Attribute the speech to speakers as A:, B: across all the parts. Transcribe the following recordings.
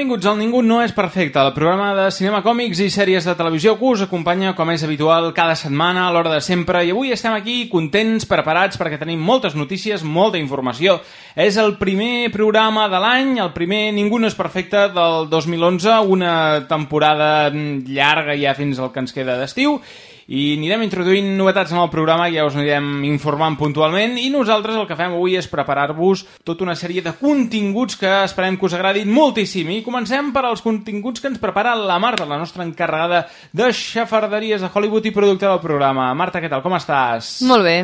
A: Benvinguts al Ningú no és perfecte, el programa de cinema, còmics i sèries de televisió que us acompanya, com és habitual, cada setmana, a l'hora de sempre, i avui estem aquí contents, preparats, perquè tenim moltes notícies, molta informació. És el primer programa de l'any, el primer Ningú no és perfecte del 2011, una temporada llarga ja fins al que ens queda d'estiu, i anirem introduint novetats en el programa, ja us anirem informant puntualment, i nosaltres el que fem avui és preparar-vos tota una sèrie de continguts que esperem que us agradin moltíssim. I comencem per als continguts que ens prepara la Marta, la nostra encarregada de xafarderies de Hollywood i productora del programa. Marta, què tal? Com estàs?
B: Molt bé.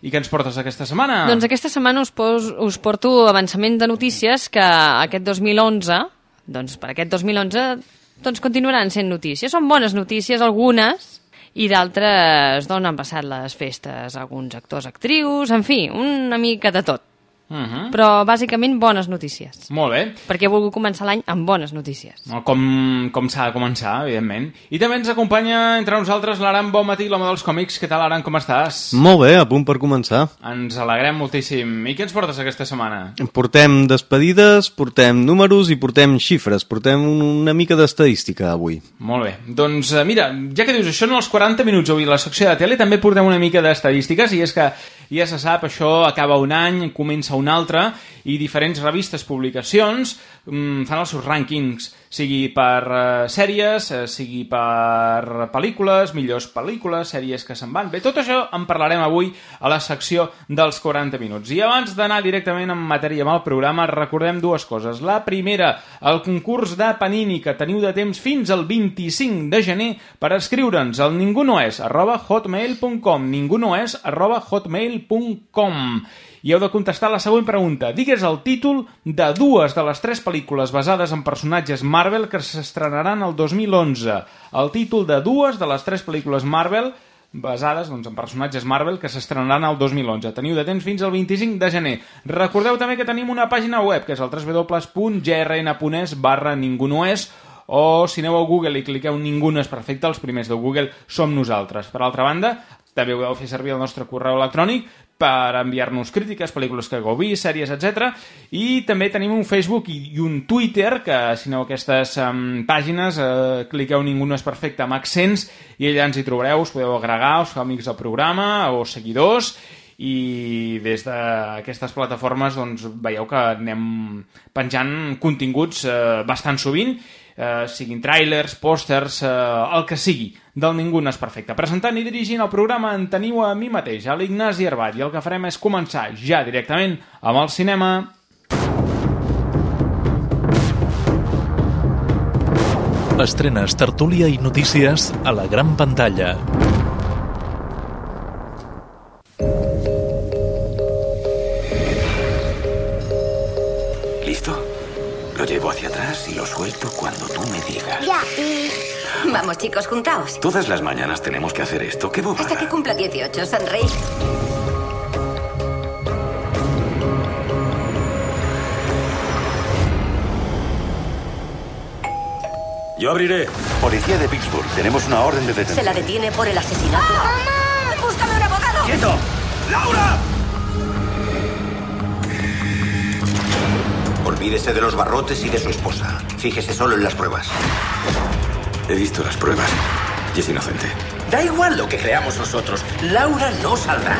A: I què ens portes aquesta setmana?
B: Doncs aquesta setmana us, pos, us porto avançament de notícies que aquest 2011, doncs per aquest 2011, doncs continuaran sent notícies. Són bones notícies, algunes, i d'altres d'on han passat les festes alguns actors, actrius, en fi, una mica de tot.
A: Uh -huh.
B: Però bàsicament bones notícies.
A: Molt bé.
B: Perquè he volgut començar l'any amb bones notícies.
A: No, com com s'ha de començar, evidentment. I també ens acompanya entre nosaltres l'Aran Bon Matí, l'home dels còmics. Què tal, Aran, com estàs?
C: Molt bé, a punt per començar.
A: Ens alegrem moltíssim. I què ens portes aquesta setmana?
C: Portem despedides, portem números i portem xifres. Portem una mica d'estadística avui.
A: Molt bé. Doncs eh, mira, ja que dius això en els 40 minuts avui la secció de tele també portem una mica d'estadístiques i és que ja se sap, això acaba un any, comença un altre i diferents revistes, publicacions mm, fan els seus rànquings sigui per eh, sèries, eh, sigui per pel·lícules, millors pel·lícules, sèries que se'n van. Bé, tot això en parlarem avui a la secció dels 40 minuts. I abans d'anar directament en matèria amb el programa, recordem dues coses. La primera, el concurs de Panini, que teniu de temps fins al 25 de gener per escriure'ns al ningunoes arroba hotmail.com ningunoes arroba hotmail.com i heu de contestar la següent pregunta. Digues el títol de dues de les tres pel·lícules basades en personatges Marvel que s'estrenaran el 2011. El títol de dues de les tres pel·lícules Marvel basades doncs, en personatges Marvel que s'estrenaran el 2011. Teniu de temps fins al 25 de gener. Recordeu també que tenim una pàgina web, que és el www.grn.es barra ningunoes o si aneu a Google i cliqueu Ningú no és perfecte, els primers de Google som nosaltres. Per altra banda, també podeu fer servir el nostre correu electrònic per enviar-nos crítiques, pel·lícules que hagueu vist, sèries, etc. I també tenim un Facebook i un Twitter, que si aneu aquestes um, pàgines, eh, cliqueu Ningú no és perfecte amb accents i allà ens hi trobareu, us podeu agregar, us feu amics del programa o seguidors i des d'aquestes plataformes doncs, veieu que anem penjant continguts eh, bastant sovint eh, siguin trailers, pòsters, eh, el que sigui, del Ningú no és perfecte. Presentant i dirigint el programa en teniu a mi mateix, a l'Ignasi Herbat, i el que farem és començar ja directament amb el cinema.
D: Estrenes, tertúlia i notícies a la gran pantalla.
E: Suelto cuando tú me digas.
F: Ya, y... Vamos, chicos, juntaos.
E: Todas las mañanas tenemos que hacer esto. ¿Qué bobada?
F: Hasta que cumpla 18, sonreír.
E: Yo abriré. Policía de Pittsburgh. Tenemos una orden de detención.
F: Se la detiene por el asesinato. ¡Mamá! ¡Búscame un abogado!
E: ¡Quieto! ¡Laura!
G: Olvídese de los barrotes y de su esposa. Fíjese solo en las pruebas.
E: He visto las pruebas y es inocente.
G: Da igual lo que creamos nosotros. Laura no saldrá.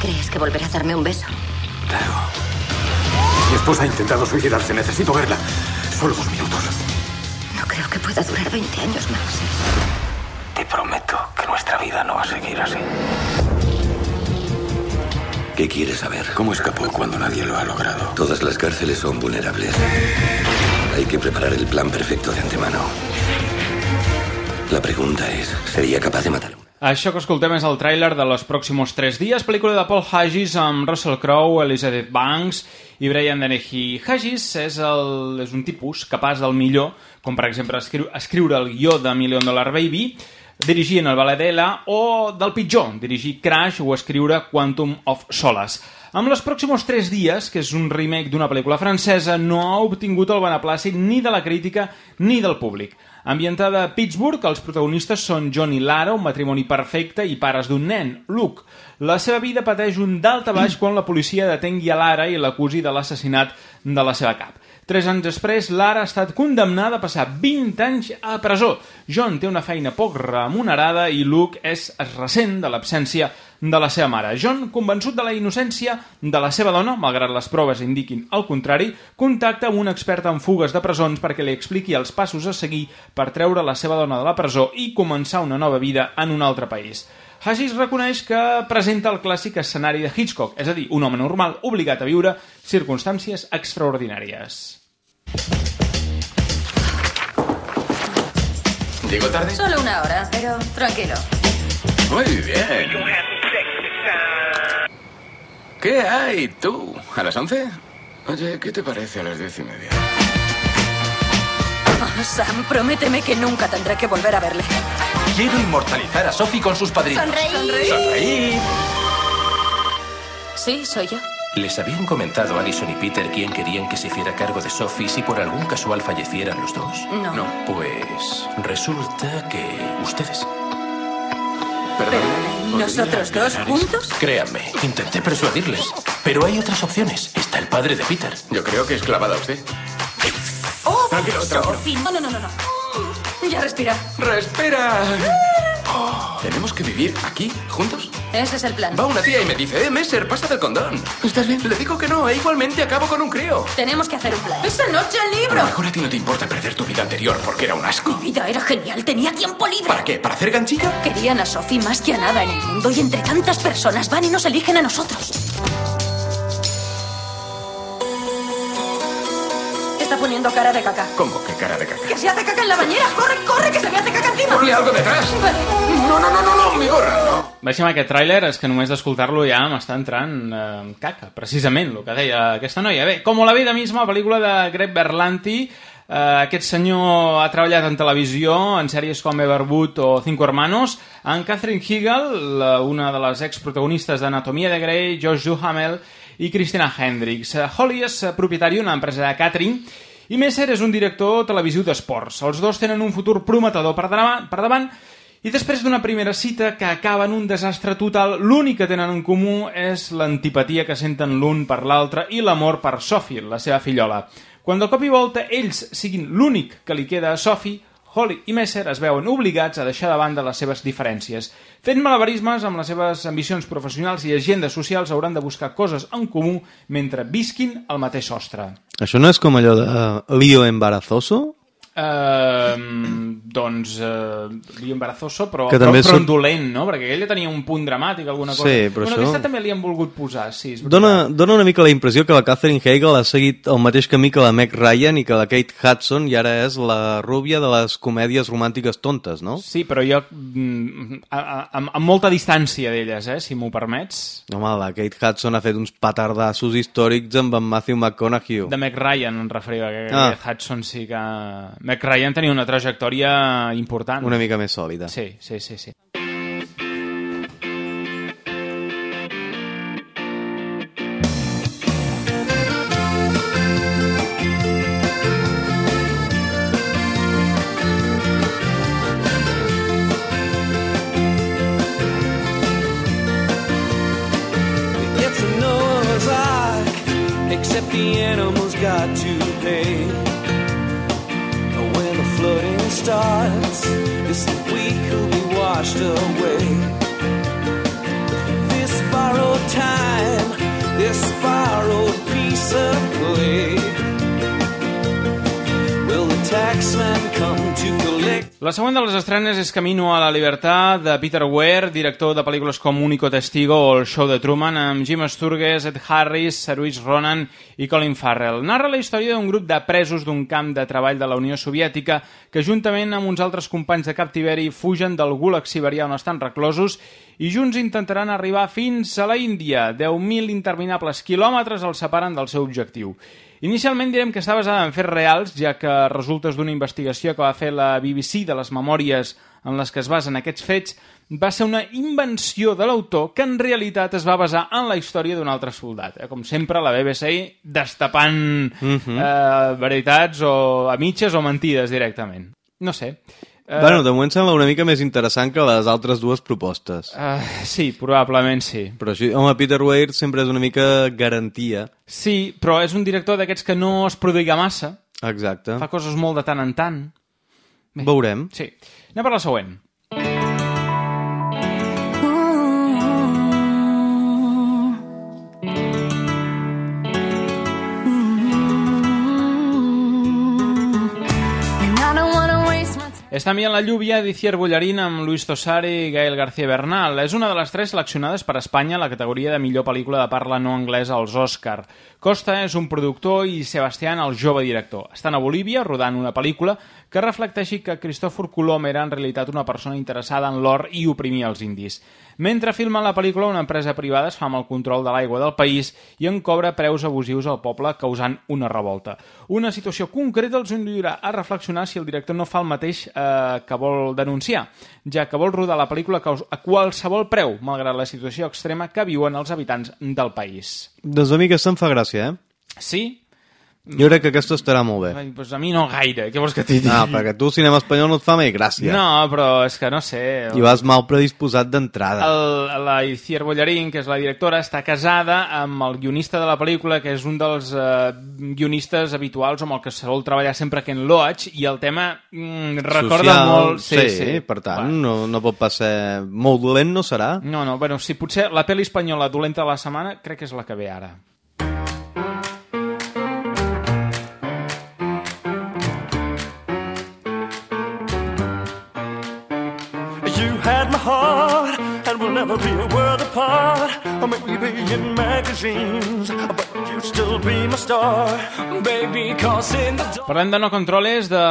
F: ¿Crees que volverá a darme un beso?
E: Claro. Mi esposa ha intentado suicidarse. Necesito verla. Solo dos minutos.
F: No creo que pueda durar 20 años más.
E: Te prometo que nuestra vida no va a seguir así.
G: ¿Qué quiere saber?
E: ¿Cómo escapó cuando nadie lo ha logrado?
G: Todas las cárceles son vulnerables. Hay que preparar el plan perfecto de antemano. La pregunta es, ¿sería capaz de matar a una?
A: Això que escoltem és el tràiler de Los Próximos Tres Días, pel·lícula de Paul Haggis amb Russell Crowe, Elizabeth Banks i Brian Dennehy. Haggis és, el, és un tipus capaç del millor, com per exemple escriu, escriure el guió de Million Dollar Baby, dirigir en el Ballet d'Ela o del pitjor, dirigir Crash o escriure Quantum of Solace. Amb los pròxims tres dies, que és un remake d'una pel·lícula francesa, no ha obtingut el beneplàcit ni de la crítica ni del públic. Ambientada a Pittsburgh, els protagonistes són John i Lara, un matrimoni perfecte i pares d'un nen, Luke. La seva vida pateix un dalt a baix quan la policia detengui a Lara i l'acusi de l'assassinat de la seva cap. Tres anys després, Lara ha estat condemnada a passar 20 anys a presó. John té una feina poc remunerada i Luke és es ressent de l'absència de la seva mare. John, convençut de la innocència de la seva dona, malgrat les proves indiquin el contrari, contacta amb un expert en fugues de presons perquè li expliqui els passos a seguir per treure la seva dona de la presó i començar una nova vida en un altre país. Haggis reconeix que presenta el clàssic escenari de Hitchcock, és a dir, un home normal obligat a viure circumstàncies extraordinàries.
H: ¿Llego tarde?
F: Solo una hora, pero tranquilo.
H: Muy bien. ¿Qué hay tú? ¿A las once? Oye, ¿qué te parece a las diez y media?
F: Oh, Sam, prométeme que nunca tendré que volver a verle.
I: Quiero inmortalizar a Sophie con sus padrinos.
F: Sonreí.
I: Sonreí.
F: Sí, soy yo.
G: ¿Les habían comentado Alison y Peter quién querían que se hiciera cargo de Sophie si por algún casual fallecieran los dos?
F: No.
G: Pues resulta que ustedes.
F: Perdón. ¿Nosotros dos juntos?
G: Créanme, intenté persuadirles. Pero hay otras opciones. Está el padre de Peter.
H: Yo creo que es clavada usted.
F: ¡Oh!
H: Tranquilo, tranquilo.
F: Sophie. No, no, no, no. no. Ya respira.
H: ¡Respira! ¿Tenemos que vivir aquí, juntos?
F: Ese es el plan.
H: Va una tía y me dice, eh, Messer, pasa del condón. ¿Estás bien? Le digo que no, e igualmente acabo con un crío.
F: Tenemos que hacer un plan. ¡Esa noche el
H: A lo
F: libro!
H: mejor a ti no te importa perder tu vida anterior porque era un asco.
F: Mi vida era genial, tenía tiempo libre.
H: ¿Para qué? ¿Para hacer ganchilla?
F: Querían a Sophie más que a nada en el mundo y entre tantas personas van y nos eligen a nosotros. Poniendo cara de caca.
H: ¿Cómo? ¿Qué cara de caca?
F: ¡Que se hace caca en la bañera! ¡Corre, corre, que se me hace caca encima!
H: ¡Ponle algo detrás! No, no, no, no, no, mi gorra, no.
A: Baixem aquest tràiler, és que només d'escoltar-lo ja m'està entrant eh, caca, precisament, el que deia aquesta noia. Bé, Com la vida misma, pel·lícula de Greg Berlanti, eh, aquest senyor ha treballat en televisió, en sèries com Everwood o Cinco Hermanos, en Catherine Hegel, la, una de les exprotagonistes d'Anatomia de Grey, Josh Duhamel i Christina Hendricks. Eh, Holly és eh, propietari d'una empresa de catering i Messer és un director televisiu d'esports. Els dos tenen un futur prometedor per davant, per davant i després d'una primera cita que acaba en un desastre total, l'únic que tenen en comú és l'antipatia que senten l'un per l'altre i l'amor per Sophie, la seva fillola. Quan de cop i volta ells siguin l'únic que li queda a Sophie, Holly i Messer es veuen obligats a deixar de banda les seves diferències. Fent malabarismes amb les seves ambicions professionals i agendes socials hauran de buscar coses en comú mentre visquin al mateix sostre.
C: Això no és com allò de uh, lío embarazoso?
A: Uh, doncs uh, lío embarazoso però,
C: Que
A: però,
C: també
A: però
C: surt-
A: en dolent, no? Perquè ella tenia un punt dramàtic alguna cosa.
C: Sí, però
A: bueno,
C: això-
A: aquesta també li han volgut posar sí,
C: Dona, dona una mica la impressió que la Catherine Hegel ha seguit el mateix camí que la Meg Ryan i que la Kate Hudson i ara és la rúbia de les comèdies romàntiques tontes, no?
A: Sí, però jo mm, amb, molta distància d'elles, eh, si m'ho permets.
C: Home, la Kate Hudson ha fet uns petardassos històrics amb en Matthew McConaughey.
A: De Meg Ryan em referia, que
C: ah.
A: Hudson sí que... Meg Ryan tenia una trajectòria important.
C: Una mica més sòlida.
A: Sí, sí, sí, sí.
J: Except the animals got to pay. Starts, it's the who'll be washed away. This borrowed time, this borrowed piece of clay. Will the taxman come?
A: La següent de les estrenes és Camino a la Libertad, de Peter Weir, director de pel·lícules com Único Testigo o El show de Truman, amb Jim Sturges, Ed Harris, Saoirse Ronan i Colin Farrell. Narra la història d'un grup de presos d'un camp de treball de la Unió Soviètica que, juntament amb uns altres companys de captiveri, fugen del gulag siberià on estan reclosos i junts intentaran arribar fins a la Índia. 10.000 interminables quilòmetres els separen del seu objectiu. Inicialment direm que està basada en fets reals, ja que resultes d'una investigació que va fer la BBC de les memòries en les que es basen aquests fets, va ser una invenció de l'autor que en realitat es va basar en la història d'un altre soldat. Eh? Com sempre, la BBC destapant
C: Mhm.
A: eh, veritats o a mitges o mentides directament. No sé. Eh,
C: Bueno, de moment sembla una mica més interessant que les altres dues propostes.
A: Uh, sí, probablement sí.
C: Però així, home, Peter Weir sempre és una mica garantia.
A: Sí, però és un director d'aquests que no es prodiga massa.
C: Exacte.
A: Fa coses molt de tant en tant. Bé.
C: Veurem.
A: Sí. Anem per la següent. Està enviant la lluvia d'Icier Bullarín amb Luis Tosari i Gael García Bernal. És una de les tres seleccionades per Espanya a la categoria de millor pel·lícula de parla no anglesa als Òscar. Costa és un productor i Sebastián el jove director. Estan a Bolívia rodant una pel·lícula que reflecteixi que Cristòfor Colom era en realitat una persona interessada en l'or i oprimia els indis. Mentre filmen la pel·lícula, una empresa privada es fa amb el control de l'aigua del país i en cobra preus abusius al poble, causant una revolta. Una situació concreta els induirà a reflexionar si el director no fa el mateix eh, que vol denunciar, ja que vol rodar la pel·lícula a qualsevol preu, malgrat la situació extrema que viuen els habitants del país.
C: Doncs a mi aquesta em fa gràcia, eh?
A: Sí?
C: Jo crec que aquesta estarà molt bé.
A: Pues a mi no gaire, què vols que t'hi digui?
C: No, perquè tu, cinema espanyol, no et fa mai gràcia.
A: No, però és que no sé...
C: I vas mal predisposat d'entrada.
A: El, la Icier Bollarín, que és la directora, està casada amb el guionista de la pel·lícula, que és un dels eh, guionistes habituals amb el que sol treballar sempre Ken Loach, i el tema mm, recorda
C: Social,
A: molt...
C: Sí, sí, per tant, no, no pot passar... Molt dolent no serà.
A: No, no, bueno, si potser la pel·li espanyola dolenta de la setmana crec que és la que ve ara.
J: Never be a world apart. Or maybe in magazines, but you still be my star, baby. Cause in the dark.
A: Parlem de No Controles, de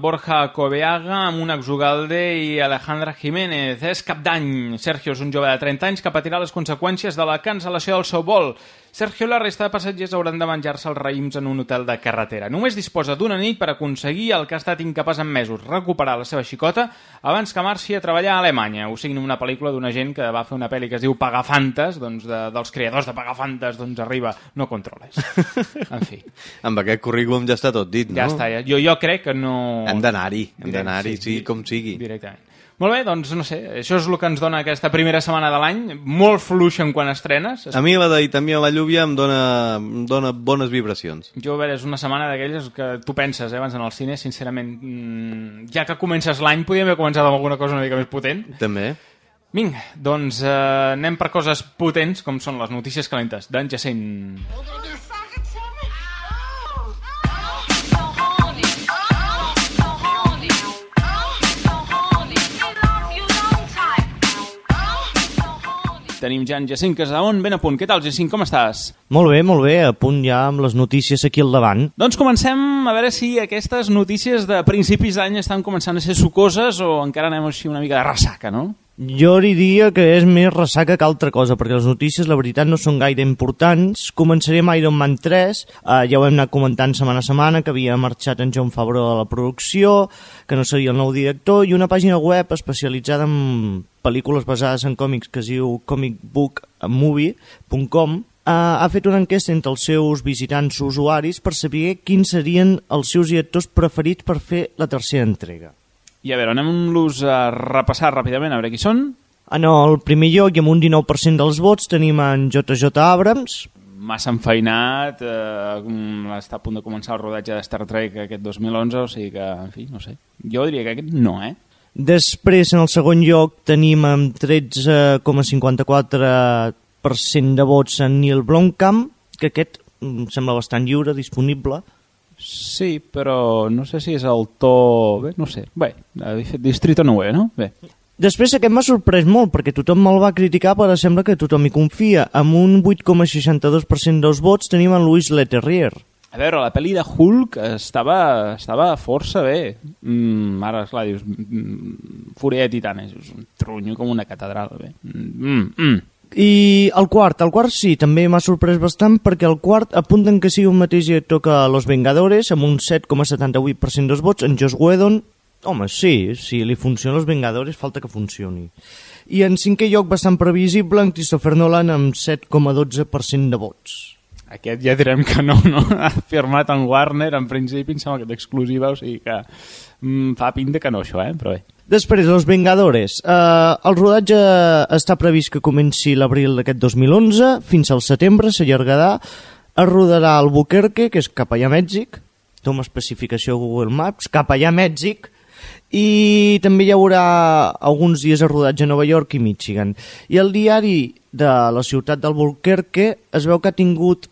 A: Borja Coveaga, amb un exugalde i Alejandra Jiménez. És cap d'any. Sergio és un jove de 30 anys que patirà les conseqüències de la cancel·lació del seu vol. Sergio i la resta de passatgers hauran de menjar-se els raïms en un hotel de carretera. Només disposa d'una nit per aconseguir el que ha estat incapaç en mesos, recuperar la seva xicota abans que marxi a treballar a Alemanya. Ho signa una pel·lícula d'una gent que va fer una pel·li que es diu Pagafantes, doncs de, dels creadors de Pagafantes, doncs arriba No Controles. En fi.
C: Amb aquest currículum ja està tot dit, no?
A: Ja està, ja. Jo, jo crec que no...
C: Hem d'anar-hi, hem d'anar-hi,
A: sí,
C: sigui com sigui.
A: Directament. Molt bé, doncs no sé, això és el que ens dona aquesta primera setmana de l'any, molt fluixa en quan estrenes.
C: A mi la de I també a la lluvia em dona, em dona bones vibracions.
A: Jo, a veure, és una setmana d'aquelles que tu penses, eh, abans en el cine, sincerament, mmm, ja que comences l'any, podíem haver començat amb alguna cosa una mica més potent.
C: També.
A: Vinga, doncs eh, anem per coses potents, com són les notícies calentes d'en Jacint. Tenim ja en Jacint Casaon, ben a punt. Què tal, Jacint, com estàs?
K: Molt bé, molt bé, a punt ja amb les notícies aquí al davant.
A: Doncs comencem a veure si aquestes notícies de principis d'any estan començant a ser sucoses o encara anem així una mica de ressaca, no?
K: Jo diria que és més ressaca que altra cosa, perquè les notícies, la veritat, no són gaire importants. Començaré amb Iron Man 3, eh, ja ho hem anat comentant setmana a setmana, que havia marxat en John Favreau de la producció, que no seria el nou director, i una pàgina web especialitzada en pel·lícules basades en còmics que es diu comicbookmovie.com Uh, ha fet una enquesta entre els seus visitants usuaris per saber quins serien els seus directors preferits per fer la tercera entrega.
A: I a veure, anem-los a repassar ràpidament, a veure qui són.
K: En el primer lloc i amb un 19% dels vots tenim en JJ Abrams.
A: Massa enfeinat, eh, està a punt de començar el rodatge de Star Trek aquest 2011, o sigui que, en fi, no sé. Jo diria que aquest no, eh?
K: Després, en el segon lloc, tenim amb 13,54% de vots en Neil Blomkamp, que aquest em sembla bastant lliure, disponible,
A: Sí, però no sé si és el to... Bé, no sé. Bé, fet Distrito 9, no? Bé.
K: Després aquest m'ha sorprès molt perquè tothom me'l va criticar però sembla que tothom hi confia. Amb un 8,62% dels vots tenim en Louis Leterrier.
A: A veure, la pel·li de Hulk estava, estava força bé. Mm, ara, esclar, dius... Mm, Fúria de Titanes, és un trunyo com una catedral. Bé. Mm, mm.
K: I el quart, el quart sí, també m'ha sorprès bastant perquè el quart apunten que sigui un mateix director que Los Vengadores amb un 7,78% dels vots, en Joss Whedon home, sí, si li funciona Los Vengadores falta que funcioni i en cinquè lloc bastant previsible en Christopher Nolan amb 7,12% de vots
A: aquest ja direm que no, no? Ha firmat en Warner, en principi, em sembla que d'exclusiva, o sigui que mm, fa pinta que no, això, eh? Però bé.
K: Després, Los Vengadores. Uh, el rodatge està previst que comenci l'abril d'aquest 2011, fins al setembre s'allargarà. Es rodarà al Buquerque, que és cap allà a Mèxic. Toma especificació a Google Maps, cap allà a Mèxic. I també hi haurà alguns dies de rodatge a Nova York i Michigan. I el diari de la ciutat d'Albuquerque es veu que ha tingut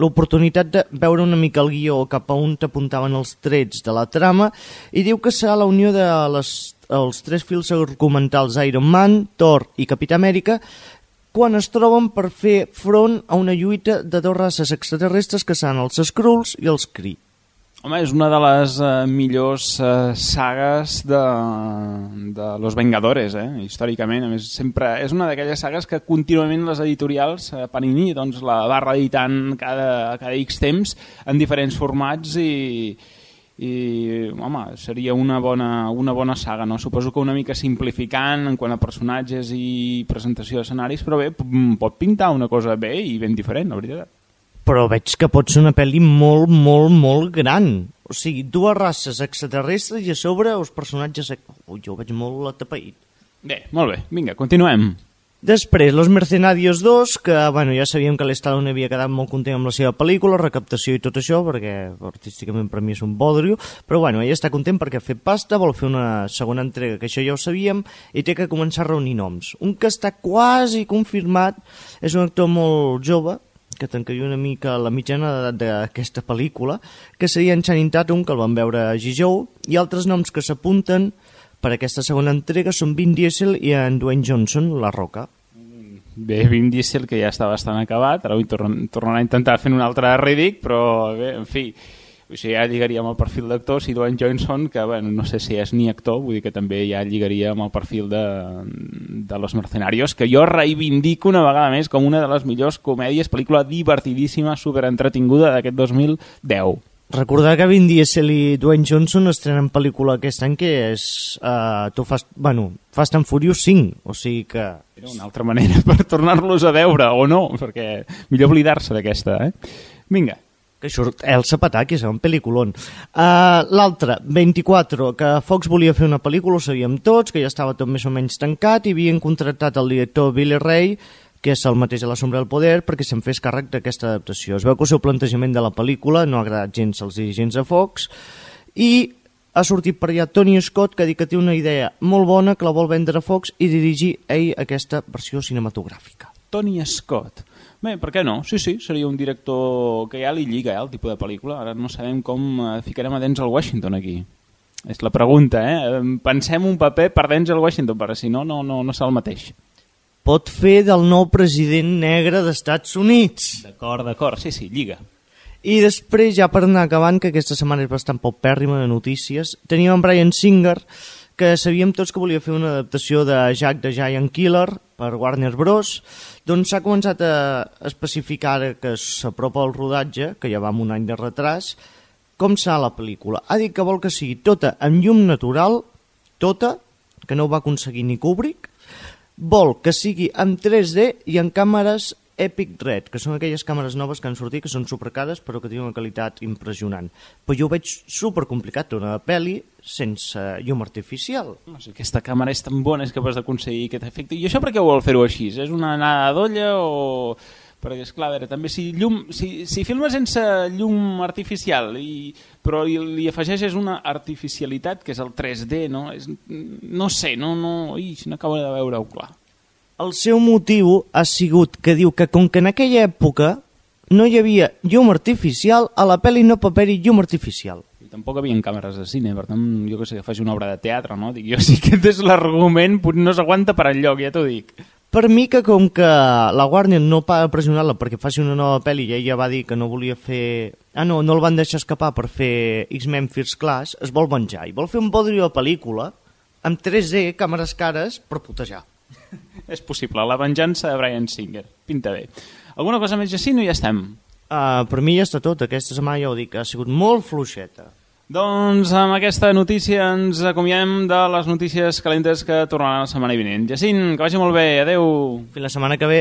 K: l'oportunitat de veure una mica el guió cap a on t'apuntaven els trets de la trama i diu que serà la unió de les, els tres fils argumentals Iron Man, Thor i Capità Amèrica quan es troben per fer front a una lluita de dues races extraterrestres que seran els Skrulls i els Kree.
A: Home, és una de les uh, millors uh, sagues de, de Los Vengadores, eh? històricament. A més, sempre és una d'aquelles sagues que contínuament les editorials, uh, Panini, doncs, la va reeditant cada, cada X temps en diferents formats i, i home, seria una bona, una bona saga, no? Suposo que una mica simplificant en quant a personatges i presentació d'escenaris, però bé, pot pintar una cosa bé i ben diferent, la veritat
K: però veig que pot ser una pel·li molt, molt, molt gran. O sigui, dues races extraterrestres i a sobre els personatges... Ui, jo veig molt atapeït.
A: Bé, molt bé. Vinga, continuem.
K: Després, Los Mercenarios 2, que bueno, ja sabíem que l'Stallone havia quedat molt content amb la seva pel·lícula, recaptació i tot això, perquè artísticament per mi és un bodrio, però bueno, ell està content perquè ha fet pasta, vol fer una segona entrega, que això ja ho sabíem, i té que començar a reunir noms. Un que està quasi confirmat és un actor molt jove, que tancaria una mica la mitjana d'edat d'aquesta pel·lícula, que seria en Channing Tatum, que el van veure a Gijou, i altres noms que s'apunten per aquesta segona entrega són Vin Diesel i en Dwayne Johnson, La Roca.
A: Bé, Vin Diesel, que ja està bastant acabat, ara torn tornarà a intentar fer un altre ridíc, però bé, en fi, o sigui, ja lligaria amb el perfil d'actor si Dwayne Johnson, que bueno, no sé si és ni actor, vull dir que també ja lligaria amb el perfil de, de Los Mercenarios, que jo reivindico una vegada més com una de les millors comèdies, pel·lícula divertidíssima, superentretinguda d'aquest 2010.
K: Recordar que Vin Diesel i Dwayne Johnson estrenen pel·lícula aquest any que és uh, tu fas, bueno, Fast and Furious 5, o sigui que...
A: Era una altra manera per tornar-los a veure, o no, perquè millor oblidar-se d'aquesta, eh? Vinga,
K: que surt El Zapataki, és un pel·lículon. Uh, L'altre, 24, que Fox volia fer una pel·lícula, ho sabíem tots, que ja estava tot més o menys tancat, i havien contractat el director Billy Ray, que és el mateix a la sombra del poder, perquè se'n fes càrrec d'aquesta adaptació. Es veu que el seu plantejament de la pel·lícula no ha agradat gens als dirigents de Fox, i ha sortit per allà Tony Scott, que ha dit que té una idea molt bona, que la vol vendre a Fox i dirigir ell aquesta versió cinematogràfica.
A: Tony Scott. Bé, per què no? Sí, sí, seria un director que ja li lliga eh, el tipus de pel·lícula. Ara no sabem com eh, ficarem a Denzel Washington aquí. És la pregunta, eh? Pensem un paper per Denzel Washington, però si no, no, no, no serà el mateix.
K: Pot fer del nou president negre d'Estats Units.
A: D'acord, d'acord, sí, sí, lliga.
K: I després, ja per anar acabant, que aquesta setmana és bastant pèrrima de notícies, teníem en Brian Singer, que sabíem tots que volia fer una adaptació de Jack the Giant Killer per Warner Bros. Doncs s'ha començat a especificar que s'apropa el rodatge, que ja va amb un any de retras, com serà la pel·lícula. Ha dit que vol que sigui tota en llum natural, tota, que no ho va aconseguir ni Kubrick, vol que sigui en 3D i en càmeres Epic Red, que són aquelles càmeres noves que han sortit, que són supercades però que tenen una qualitat impressionant. Però jo ho veig super complicat, una pel·li sense llum artificial.
A: No sé, aquesta càmera és tan bona, és capaç d'aconseguir aquest efecte. I això per què vol fer-ho així? És una anada d'olla o...? perquè és clar, veure, també si, llum, si, si filmes sense llum artificial i, però li, li afegeixes una artificialitat que és el 3D no, és, no sé, no, no, ix, no acabo de veure-ho clar
K: el seu motiu ha sigut que diu que com que en aquella època no hi havia llum artificial, a la pel·li no pot haver-hi llum artificial.
A: I tampoc havia càmeres de cine, per tant, jo que sé, que faci una obra de teatre, no? Dic, jo sí que aquest és l'argument, no s'aguanta per enlloc, ja t'ho dic.
K: Per mi que com que la Warner no va pressionar-la perquè faci una nova pel·li i ella va dir que no volia fer... Ah, no, no el van deixar escapar per fer X-Men First Class, es vol venjar i vol fer un bodrio de pel·lícula amb 3D, càmeres cares, per putejar.
A: És possible, la venjança de Brian Singer. Pinta bé. Alguna cosa més, Jacint, o ja estem?
K: Uh, per mi ja està tot, aquesta setmana ja ho dic, ha sigut molt fluixeta.
A: Doncs amb aquesta notícia ens acomiem de les notícies calentes que tornaran la setmana vinent. Jacint, que vagi molt bé, adeu.
K: Fins la setmana que ve.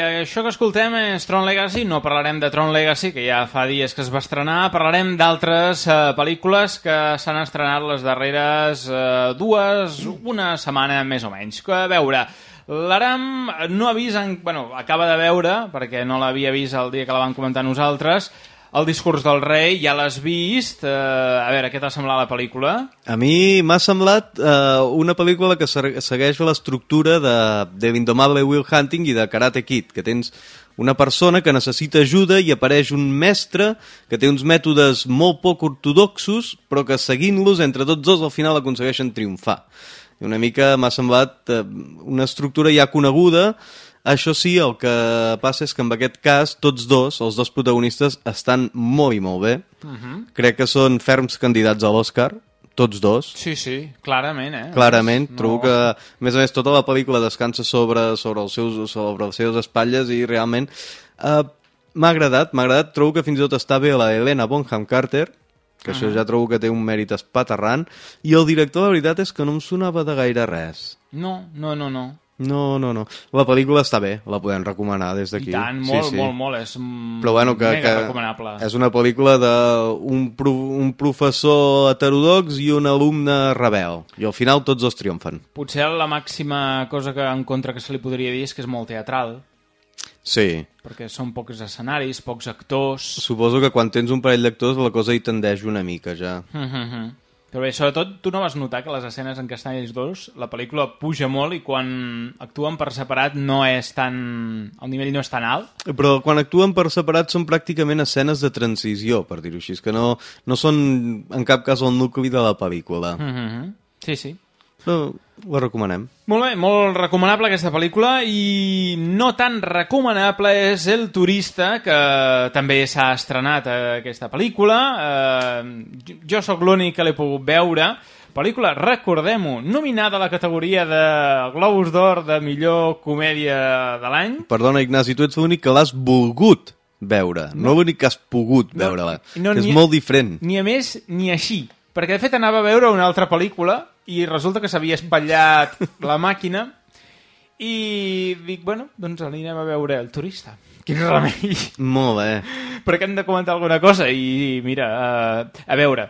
A: Això que escoltem és Tron Legacy, no parlarem de Tron Legacy, que ja fa dies que es va estrenar, parlarem d'altres eh, pel·lícules que s'han estrenat les darreres eh, dues, una setmana més o menys. A veure, l'Aram no ha vist, en, bueno, acaba de veure, perquè no l'havia vist el dia que la van comentar nosaltres, el discurs del rei, ja l'has vist, eh, a veure, què t'ha semblat la pel·lícula?
C: A mi m'ha semblat eh, una pel·lícula que se- segueix l'estructura de, de l'Indomable Will Hunting i de Karate Kid, que tens una persona que necessita ajuda i apareix un mestre que té uns mètodes molt poc ortodoxos, però que seguint-los entre tots dos al final aconsegueixen triomfar. I una mica m'ha semblat eh, una estructura ja coneguda, això sí, el que passa és que en aquest cas tots dos, els dos protagonistes, estan molt i molt bé.
A: Uh -huh.
C: Crec que són ferms candidats a l'Oscar, tots dos.
A: Sí, sí, clarament, eh?
C: Clarament,
A: No-
C: trobo que, a més a més, tota la pel·lícula descansa sobre, sobre, els seus, sobre les seves espatlles i realment eh, m'ha agradat, m'ha agradat, trobo que fins i tot està bé la Helena Bonham Carter, que això
A: Ah.
C: ja trobo que té un mèrit espaterrant, i el director, la veritat, és que no em sonava de gaire res.
A: No, no, no, no.
C: No, no, no. La pel·lícula està bé, la podem recomanar des d'aquí.
A: I tant, molt, molt, molt, és
C: Però bueno, que,
A: mega
C: que
A: recomanable.
C: és una pel·lícula d'un pro, un professor heterodox i un alumne rebel. I al final tots dos triomfen.
A: Potser la màxima cosa que en contra que se li podria dir és que és molt teatral,
C: Sí.
A: perquè són pocs escenaris, pocs actors...
C: Suposo que quan tens un parell d'actors la cosa hi tendeix una mica ja.
A: Mm -hmm. Però bé, sobretot, tu no vas notar que les escenes en ells dos, la pel·lícula puja molt i quan actuen per separat no és tan... el nivell no és tan alt.
C: Però quan actuen per separat són pràcticament escenes de transició, per dir-ho així, que no, no són en cap cas el nucli de la pel·lícula.
A: Mm -hmm. Sí, sí.
C: No, la recomanem.
A: Molt bé, molt recomanable aquesta pel·lícula i no tan recomanable és El turista, que també s'ha estrenat eh, aquesta pel·lícula. Eh, jo sóc l'únic que l'he pogut veure. Pel·lícula, recordem-ho, nominada a la categoria de Globus d'Or de millor comèdia de l'any.
C: Perdona, Ignasi, tu ets l'únic que l'has volgut veure, no, l'únic que has pogut
A: No,
C: veure-la.
A: no,
C: que és
A: ni-
C: molt diferent.
A: Ni a més ni així, perquè de fet anava a veure una altra pel·lícula i resulta que s'havia espatllat la màquina i dic, bueno, doncs anirem a veure El turista. Quin remei!
C: Molt bé.
A: perquè hem de comentar alguna cosa i mira, uh, a veure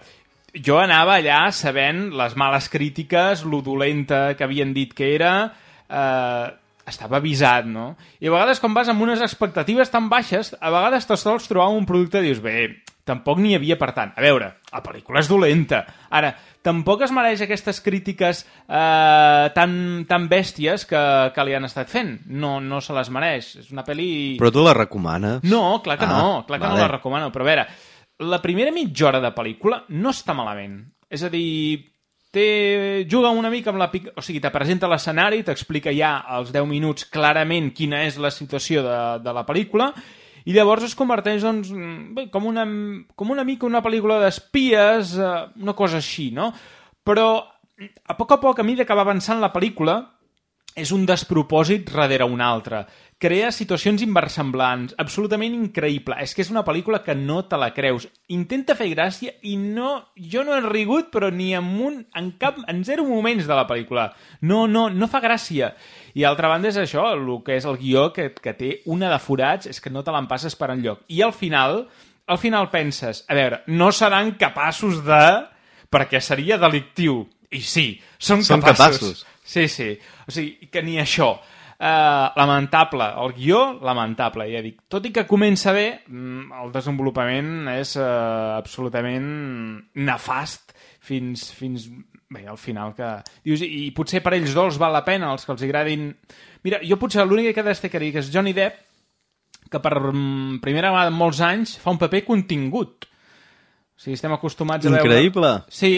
A: jo anava allà sabent les males crítiques, lo dolenta que havien dit que era uh, estava avisat, no? I a vegades quan vas amb unes expectatives tan baixes, a vegades te sols trobar un producte i dius, bé, tampoc n'hi havia per tant. A veure, la pel·lícula és dolenta. Ara, tampoc es mereix aquestes crítiques eh, tan, tan bèsties que, que li han estat fent. No, no se les mereix. És una pel·li...
C: Però tu la recomanes?
A: No, clar que
C: Ah,
A: no, clar que
C: vale.
A: no la recomano, però a veure, la primera mitja hora de pel·lícula no està malament. És a dir, té... juga una mica amb la... O sigui, te presenta l'escenari, t'explica ja als 10 minuts clarament quina és la situació de, de la pel·lícula, i llavors es converteix doncs, bé, com, una, com una mica una pel·lícula d'espies, eh, una cosa així, no? Però a poc a poc, a mesura que va avançant la pel·lícula, és un despropòsit darrere un altre. Crea situacions inversemblants, absolutament increïble. És que és una pel·lícula que no te la creus. Intenta fer gràcia i no... Jo no he rigut, però ni en un... En cap... En zero moments de la pel·lícula. No, no, no fa gràcia. I altra banda és això, el que és el guió, que, que té una de forats, és que no te l'empasses per enlloc. I al final, al final penses, a veure, no seran capaços de... perquè seria delictiu. I sí, són,
C: Són
A: capaços.
C: capaços.
A: Sí, sí. O sigui, que ni això. Uh, lamentable. El guió, lamentable, ja dic. Tot i que comença bé, mm, el desenvolupament és uh, absolutament nefast fins, fins bé, al final que... Dius, i, i potser per ells dos val la pena, els que els agradin... Mira, jo potser l'únic que destacaria que és Johnny Depp, que per mm, primera vegada en molts anys fa un paper contingut. O sigui, estem acostumats a veure...
C: Increïble.
A: Sí,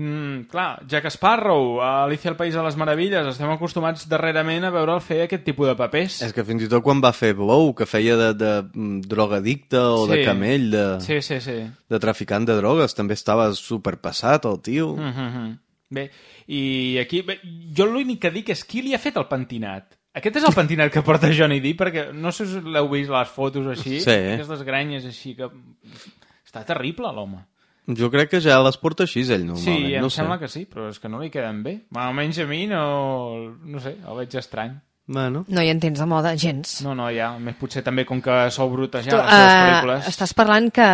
A: Mm, clar, Jack Sparrow, a Alicia al País de les Meravilles, estem acostumats darrerament a veure'l fer aquest tipus de papers.
C: És que fins i tot quan va fer Blow, que feia de, de mm, drogadicte o de
A: Sí.
C: camell, de,
A: Sí, sí, sí.
C: de traficant de drogues, també estava superpassat el tio.
A: Mm -hmm. Bé, i aquí... Bé, jo l'únic que dic és qui li ha fet el pentinat? Aquest és el pentinat que porta Johnny Depp, perquè no sé si l'heu vist les fotos així,
C: Sí.
A: aquestes grenyes així que... Està terrible, l'home.
C: Jo crec que ja les porta així ell, normalment.
A: Sí, em
C: no
A: sembla
C: sé.
A: que sí, però és que no li queden bé. Almenys a mi no... No sé, el veig estrany.
C: Bueno.
B: No hi entens de moda, gens.
A: No, no, ja. Més potser també com que sou brutes ja,
B: Tu,
A: les seves
B: eh,
A: pel·lícules.
B: estàs parlant que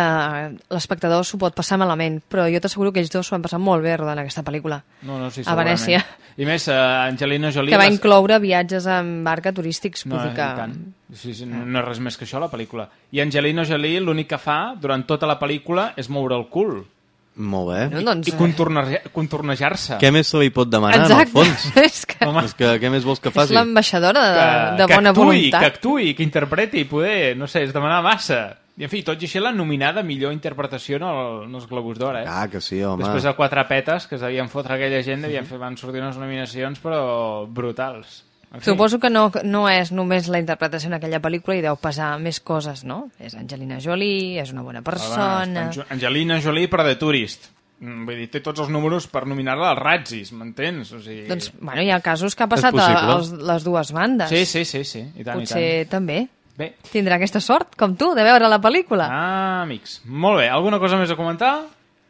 B: l'espectador s'ho pot passar malament, però jo t'asseguro que ells dos s'ho han passat molt bé rodant aquesta pel·lícula.
A: No, no, sí,
B: a Venècia.
A: I més, uh, Angelina Jolie...
B: Que va
A: les-
B: incloure viatges en barca turístics.
A: No,
B: que...
A: tant. Sí, sí, no, no és res més que això, la pel·lícula. I Angelina Jolie l'únic que fa durant tota la pel·lícula és moure el cul.
C: Molt bé.
B: No, doncs,
A: I contorneja- contornejar-se.
C: Què més se li pot demanar,
B: Exacte.
C: en el fons?
B: és que
A: Home.
C: És que què més vols que
B: és
C: faci?
B: l'ambaixadora de,
A: que,
B: de
A: que
B: bona
A: actui,
B: voluntat.
A: Que actui, que interpreti, poder, no sé, és demanar massa. I, en fi, tot i així l'han nominada millor interpretació en, el, en els Globus d'Or, eh?
C: Ah, que sí, home.
A: Després de quatre petes que es devien fotre aquella gent, devien fer, van sortir unes nominacions, però brutals. Fi.
B: Suposo que no, no és només la interpretació en aquella pel·lícula i deu pesar més coses, no? És Angelina Jolie, és una bona persona...
A: Home, Angelina Jolie per The Tourist. Mm, Vull dir, té tots els números per nominar-la als Razzis, m'entens? O sigui...
B: Doncs, bueno, hi ha casos que ha passat a, als, les dues bandes.
A: Sí, sí, sí, sí. I tant,
B: Potser
A: i tant.
B: també.
A: Bé.
B: Tindrà aquesta sort, com tu, de veure la pel·lícula.
A: Ah, amics. Molt bé. Alguna cosa més a comentar?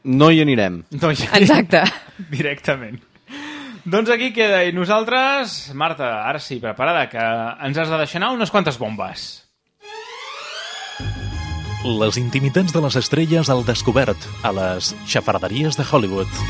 C: No hi anirem.
A: No, ja
B: Exacte.
A: Directament. Doncs aquí queda. I nosaltres, Marta, ara sí, preparada, que ens has de deixar anar unes quantes bombes.
D: Les intimitats de les estrelles al descobert a les xafarderies de Hollywood.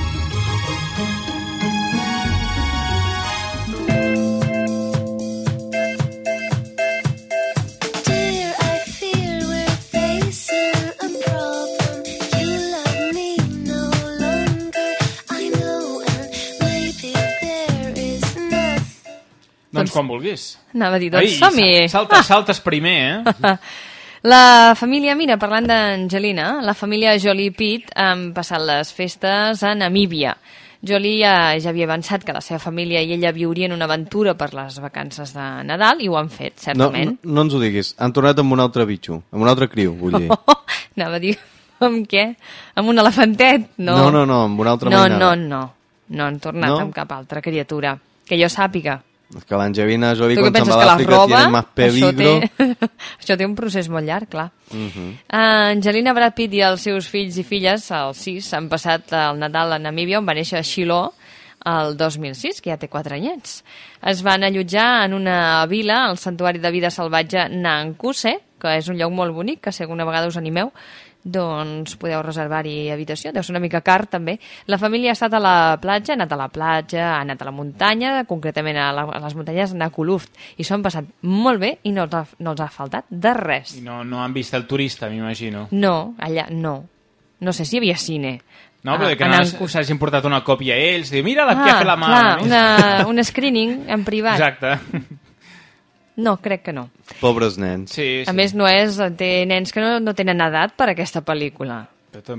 A: Doncs quan vulguis.
B: Anava a dir, doncs som-hi.
A: sa- Saltes, saltes primer, eh?
B: La família, mira, parlant d'Angelina, la família Jolie Pitt han passat les festes a Namíbia. Jolie ja, ja havia avançat que la seva família i ella viurien una aventura per les vacances de Nadal i ho han fet,
C: No,
B: certament.
C: no, no ens ho diguis. Han tornat amb un altre bitxo, amb un altre criu, vull dir.
B: Anava a dir, amb què? Amb un elefantet? No,
C: No, no, no, amb una altra
B: no,
C: mainada.
B: no, no. No han tornat
C: No?
B: amb cap altra criatura. Que jo sàpiga.
C: És que l'Angelina Jolie quan se'n va a l'Àfrica tiene más
B: Això
C: peligro.
B: té... Això té un procés molt llarg, clar.
C: Mhm.
B: Uh, Angelina Brad Pitt i els seus fills i filles, els sis, han passat el Nadal a Namíbia, on va néixer Shiloh el 2006, que ja té 4 anyets. Es van allotjar en una vila, al santuari de vida salvatge Nankuse, que és un lloc molt bonic, que si alguna vegada us animeu, doncs podeu reservar-hi habitació, deu ser una mica car també. La família ha estat a la platja, ha anat a la platja, ha anat a la muntanya, concretament a, la, a les muntanyes Nakuluft, i s'ho han passat molt bé i no els ha, no els ha faltat de res.
A: I no, no han vist el turista, m'imagino.
B: No, allà no. No sé si hi havia cine.
A: No, però
B: Ah,
A: que no s'hagin portat una còpia a ells. Diu, mira la que ha fet la mà.
B: clar, una, un screening en privat.
A: Exacte.
B: No, crec que no.
C: Pobres nens.
A: Sí,
B: A més, no és... Té nens que no, no tenen edat per a aquesta pel·lícula.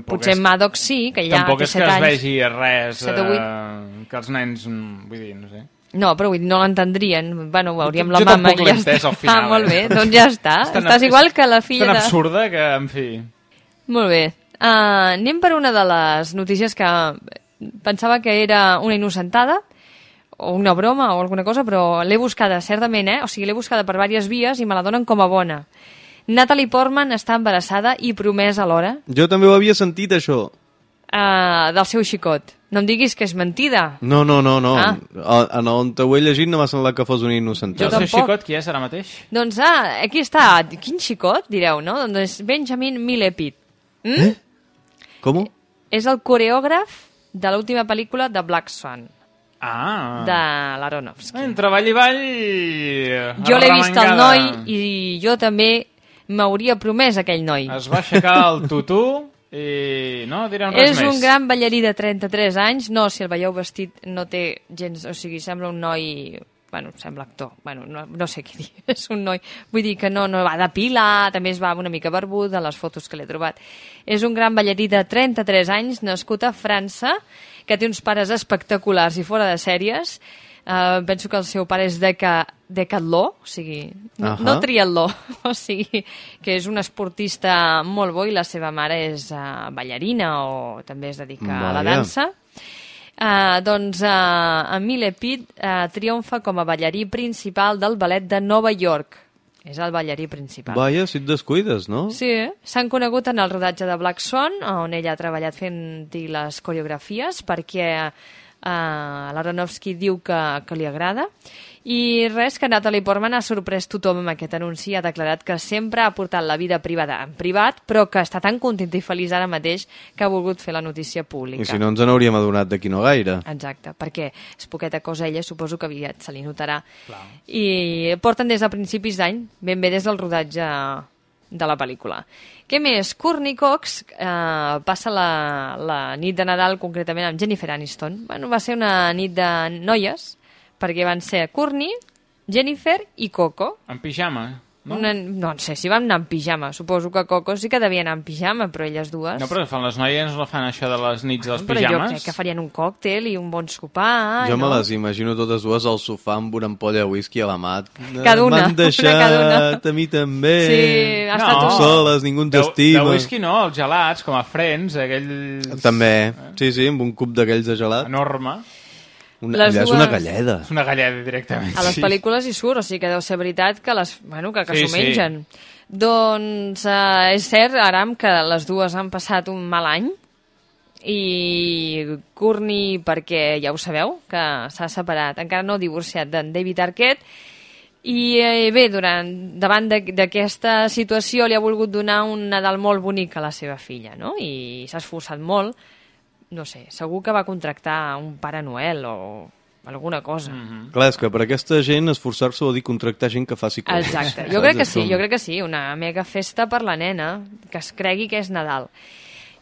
B: Potser
A: és-
B: Maddox sí, que ja
A: Tampoc
B: té
A: és que
B: 7
A: es
B: anys.
A: vegi res eh, que els nens... Vull dir, no sé.
B: No, però vull dir, no l'entendrien. Bueno, veuríem
A: Jo
B: la mama
A: tampoc
B: i
A: l'he
B: ja està.
A: al final,
B: ah, molt
A: eh?
B: bé, doncs ja està.
A: És tan
B: Estàs igual que la
A: És
B: filla
A: tan
B: de...
A: absurda que, en fi...
B: Molt bé. Uh, anem per una de les notícies que pensava que era una innocentada, o una broma o alguna cosa, però l'he buscada certament, eh? O sigui, l'he buscada per diverses vies i me la donen com a bona. Natalie Portman està embarassada i promesa alhora.
C: Jo també ho havia sentit, això.
B: uh, del seu xicot. No em diguis que és mentida.
C: No, no, no, no.
B: Ah.
C: En on t'ho he llegit no m'ha semblat que fos un innocent.
A: Jo el seu xicot, qui és ara mateix?
B: Doncs, ah, aquí està. Quin xicot, direu, no? Doncs Benjamin Millepit. Mm?
C: Eh? Com?
B: És el coreògraf de l'última pel·lícula de Black Swan,
A: Ah.
B: de l'Aronofsky.
A: Entre ball i ball...
B: Jo l'he vist
A: arremangada.
B: noi i jo també m'hauria promès aquell noi.
A: Es va aixecar el tutú i no direm res
B: És
A: més.
B: un gran ballarí de 33 anys. No, si el veieu vestit no té gens... O sigui, sembla un noi... Bueno, sembla actor. Bueno, no, no sé què dir. És un noi... Vull dir que no, no va de pila, també es va una mica barbut a les fotos que l'he trobat. És un gran ballarí de 33 anys, nascut a França, que té uns pares espectaculars i fora de sèries. Uh, penso que el seu pare és deca, decatló, o sigui, no,
C: Ahà.
B: no triatló, o sigui, que és un esportista molt bo i la seva mare és uh, ballarina o també es dedica a la dansa. Uh, doncs uh, Emile Pitt uh, triomfa com a ballarí principal del ballet de Nova York. És el ballarí principal.
C: Vaja, si et descuides, no?
B: Sí, eh? s'han conegut en el rodatge de Black Swan, on ella ha treballat fent-hi les coreografies, perquè uh, l'Aronofsky diu que, que li agrada. I res, que Natalie Portman ha sorprès tothom amb aquest anunci, ha declarat que sempre ha portat la vida privada en privat, però que està tan contenta i feliç ara mateix que ha volgut fer la notícia pública.
C: I si no ens n'hauríem adonat d'aquí no gaire.
B: Exacte, perquè és poqueta cosa ella, suposo que aviat se li notarà. Clar. I porten des de principis d'any, ben bé des del rodatge de la pel·lícula. Què més? Courtney Cox eh, passa la, la nit de Nadal concretament amb Jennifer Aniston. Bueno, va ser una nit de noies, perquè van ser Courtney, Jennifer i Coco.
A: En pijama, no?
B: Una, no sé si van anar en pijama. Suposo que Coco sí que devia anar en pijama, però elles dues...
A: No, però fan les noies no fan això de les nits dels
B: però jo
A: pijames.
B: crec que farien un còctel i un bon sopar.
C: jo me
B: no?
C: les imagino totes dues al sofà amb una ampolla de whisky a la mà.
B: Cada una,
C: M'han
B: una
C: deixat
B: cada una.
C: a mi també.
B: Sí, ha estat un-
C: Soles, ningú ens
A: De, de whisky no, els gelats, com a Friends, aquells...
C: També, sí, sí, amb un cub d'aquells de gelat.
A: Enorme.
C: Una,
B: Les
C: allà és una
B: dues-
C: galleda.
A: És una galleda directament.
B: A les
A: sí.
B: pel·lícules hi surt, o sigui que deu ser veritat que les, bueno, que, que
A: Sí,
B: s'ho
A: sí.
B: mengen. Doncs eh, és cert, Aram, que les dues han passat un mal any i Courtney, perquè ja ho sabeu, que s'ha separat, encara no divorciat d'en David Arquette, i eh, bé, durant, davant d'aquesta situació li ha volgut donar un Nadal molt bonic a la seva filla, no? I s'ha esforçat molt. No sé, segur que va contractar un Pare Noel o alguna cosa.
A: Mhm.
C: Clar, és que per aquesta gent esforçar-se vol dir contractar gent que faci coses.
B: Exacte, jo crec que sí, jo crec que sí, una mega festa per la nena, que es cregui que és Nadal.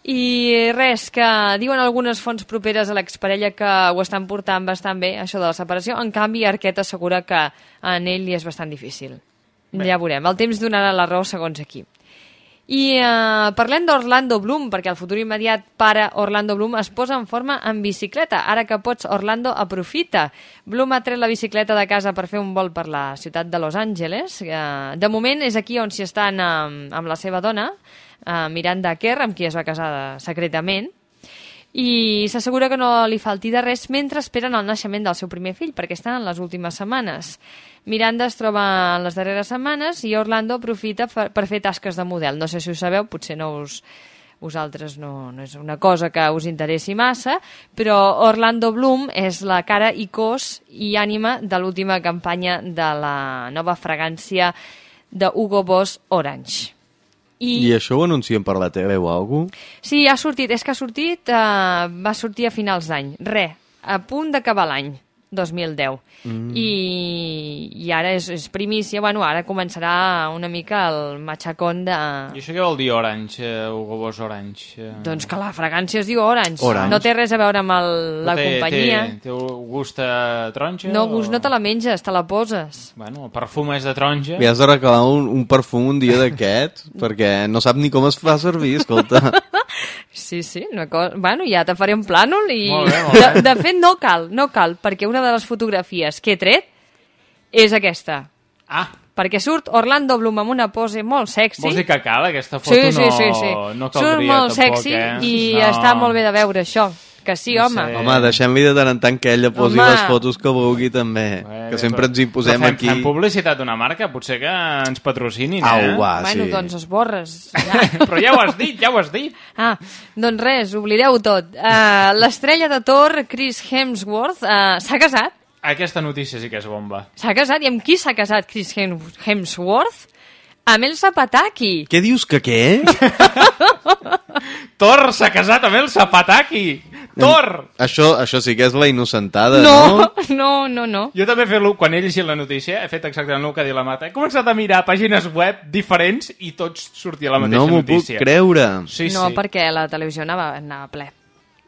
B: I res, que diuen algunes fonts properes a l'exparella que ho estan portant bastant bé, això de la separació, en canvi Arquet assegura que en ell li és bastant difícil.
A: Bé.
B: Ja veurem, el temps donarà la raó segons aquí. I eh, parlem d'Orlando Bloom, perquè el futur immediat pare Orlando Bloom es posa en forma en bicicleta. Ara que pots, Orlando aprofita. Bloom ha tret la bicicleta de casa per fer un vol per la ciutat de Los Angeles. Eh, de moment és aquí on s'hi estan amb, amb la seva dona, eh, Miranda Kerr, amb qui es va casar secretament, i s'assegura que no li falti de res mentre esperen el naixement del seu primer fill, perquè estan en les últimes setmanes. Miranda es troba en les darreres setmanes i Orlando aprofita per, fer tasques de model. No sé si ho sabeu, potser no us, vosaltres no, no és una cosa que us interessi massa, però Orlando Bloom és la cara i cos i ànima de l'última campanya de la nova fragància de Hugo Boss Orange.
C: I això ho anuncien per la tele o alguna
B: Sí, ha sortit, és que ha sortit, eh, va sortir a finals d'any. Re, a punt d'acabar l'any, 2010.
C: Mm.
B: I, I ara és, és primícia, bueno, ara començarà una mica el matxacón de...
A: I això què vol dir Orange, eh, Hugo Boss Orange? Eh,
B: Doncs que la fragància es diu Orange.
A: Orange.
B: No té res a veure amb el, la
A: té,
B: companyia.
A: Té, té gust a taronja?
B: No,
A: o-
B: gust no te la menges, te la poses.
A: Bueno, el perfum és de taronja.
C: Li has de regalar un, un perfum un dia d'aquest, perquè no sap ni com es fa servir, escolta.
B: Sí, sí, una cosa... Bueno, ja te faré un plànol i...
C: Molt bé, molt bé.
B: De, de fet, no cal, no cal, perquè una de les fotografies que he tret és aquesta.
A: Ah.
B: Perquè surt Orlando Bloom amb una pose molt sexy.
A: Vols dir que cal? Aquesta foto
B: sí, sí,
A: no,
B: sí, sí.
A: no
B: Surt
A: caldria
B: molt
A: tampoc,
B: sexy
A: eh?
B: i
A: no.
B: està molt bé de veure això. Que sí, home.
C: Home, deixem-li de tant en tant que ella posi
B: Home.
C: les fotos que vulgui també. que sempre ens hi posem
A: fem,
C: aquí.
A: Fem publicitat d'una marca, potser que ens patrocinin,
C: Au,
A: eh?
C: va,
B: bueno,
C: sí.
B: doncs esborres.
A: Però ja ho has dit, ja ho has dit.
B: Ah, doncs res, oblideu tot. Uh, L'estrella de Thor, Chris Hemsworth, uh, s'ha casat.
A: Aquesta notícia sí que és bomba.
B: S'ha casat. I amb qui s'ha casat Chris Hem- Hemsworth? Amb Elsa Pataki.
C: Què dius que què?
A: Thor s'ha casat amb el Zapataki! Thor!
C: Això, això sí que és la innocentada,
B: No,
C: no?
B: no, no, no.
A: Jo també he fet quan he llegit la notícia, he fet exactament el que ha dit la Marta. He començat a mirar pàgines web diferents i tots sortia la mateixa
C: No m'ho puc
A: notícia.
C: creure.
A: Sí,
B: no,
A: sí.
B: perquè la televisió anava, anava ple.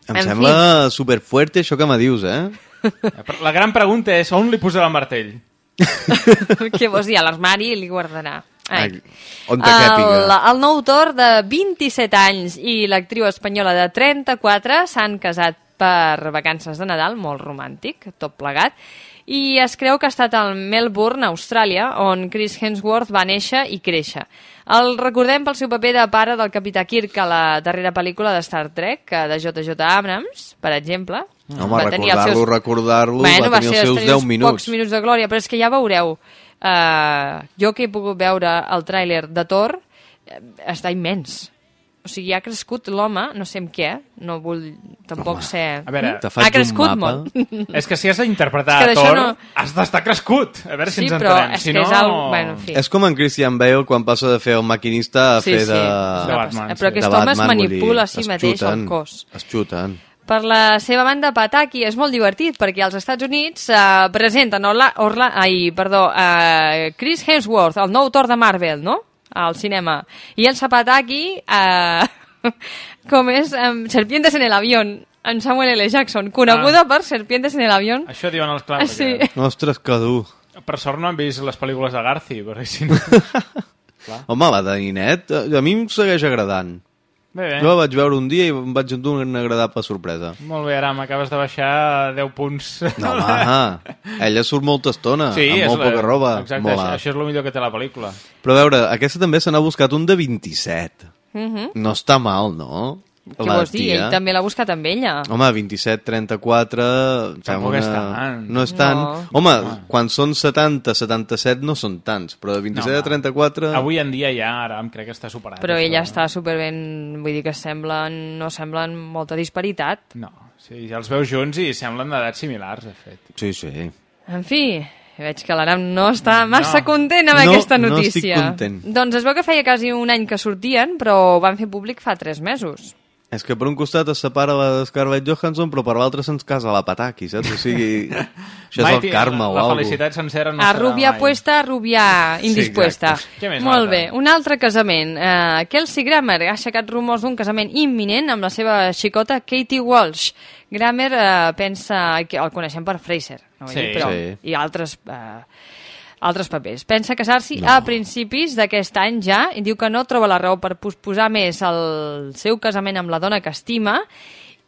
C: Em
B: En
C: sembla superfuerte això que me dius, eh?
A: Però La gran pregunta és on li posarà el martell?
B: Què vols dir? A l'armari li guardarà. Ai.
C: On te.
B: El, el nou autor de 27 anys i l'actriu espanyola de 34 s'han casat per vacances de Nadal, molt romàntic, tot plegat, i es creu que ha estat al Melbourne, Austràlia, on Chris Hemsworth va néixer i créixer. El recordem pel seu paper de pare del capità Kirk a la darrera pel·lícula de Star Trek, de JJ Abrams, per exemple.
C: Home,
B: Va tenir els
C: recordar-lo,
B: seus-
C: recordar-lo,
B: Bueno,
C: va tenir
B: ser-
C: els seus
B: tenir
C: 10
B: uns
C: minuts.
B: Pocs minuts de glòria, però és que ja veureu. Uh, jo que he pogut veure el tràiler de Thor, eh, està immens. O sigui, ha crescut l'home, no sé amb què, no vull tampoc ser...
A: A veure,
B: Mm? ha crescut molt.
A: És que si has d'interpretar a Thor,
B: no-
A: has d'estar crescut. A veure si
B: Sí,
A: ens
B: però
A: entenem.
B: és
A: si no...
B: és algo- bueno, en fi.
C: És com en Christian Bale quan passa de fer el maquinista a
B: Sí,
C: fer
B: sí.
C: de...
B: De
A: Batman,
B: Però aquest
C: De
B: home es
C: Batman, dir,
B: manipula a si
C: es
B: mateix el
C: xuten,
B: cos.
C: Es xuten.
B: Per la seva banda, Pataki és molt divertit perquè als Estats Units eh, presenten Orla, Orla, ai, perdó, eh, Chris Hemsworth, el nou autor de Marvel, no?, al cinema. I el Zapataki, eh, com és um, Serpientes en el avión, en Samuel L. Jackson, coneguda per Serpientes en el avión.
A: Això diuen els clars.
B: Sí.
C: Ostres, que dur.
A: Per sort no han vist les pel·lícules de Garci, perquè si no...
C: Home, la de Ninet, a mi em segueix agradant.
A: Bé, bé.
C: Jo la vaig veure un dia i em vaig endur una agradable sorpresa.
A: Molt bé, ara m'acabes de baixar 10 punts.
C: No, home, ella surt molta estona,
A: sí,
C: amb molt
A: la-
C: poca roba.
A: Exacte,
C: mola.
A: això, això és el millor que té la pel·lícula.
C: Però a veure, aquesta també se n'ha buscat un de 27.
B: Mhm.
C: No està mal, no?
B: Què vols dir? Ell també l'ha buscat amb ella.
C: Home, 27, 34...
A: Tampoc
C: sembla
A: és
C: una-
A: tant.
C: No és tant.
B: No.
C: Home, quan són 70, 77 no són tants, però de 27 a 34...
A: Avui en dia ja, ara em crec que està superat.
B: Però
A: això.
B: ella està superben, vull dir que semblen, no semblen molta disparitat.
A: No, sí, ja els veus junts i semblen d'edats similars, de fet.
C: Sí, sí.
B: En fi, veig que l'Aram no està massa
A: No.
B: content amb
C: No,
B: aquesta
C: no
B: notícia.
C: estic content.
B: Doncs es veu que feia quasi un any que sortien, però ho van fer públic fa tres mesos.
C: És que per un costat es separa la Scarlett Johansson, però per l'altre se'ns casa la Pataki, saps? O sigui, això és el karma
A: la,
C: o
A: la
C: alguna
A: felicitat sencera no
B: a
A: serà
B: rubia
A: mai.
B: puesta, a rubia indispuesta.
A: Què més,
B: Molt
A: Marta?
B: bé, un altre casament. Uh, Kelsey Grammer ha aixecat rumors d'un casament imminent amb la seva xicota Katie Walsh. Grammer uh, pensa que el coneixem per Fraser, no?
A: Sí.
B: però,
C: Sí.
B: i altres... Uh, altres papers. Pensa casar-s'hi no. a principis d'aquest any ja i diu que no troba la raó per posposar més el seu casament amb la dona que estima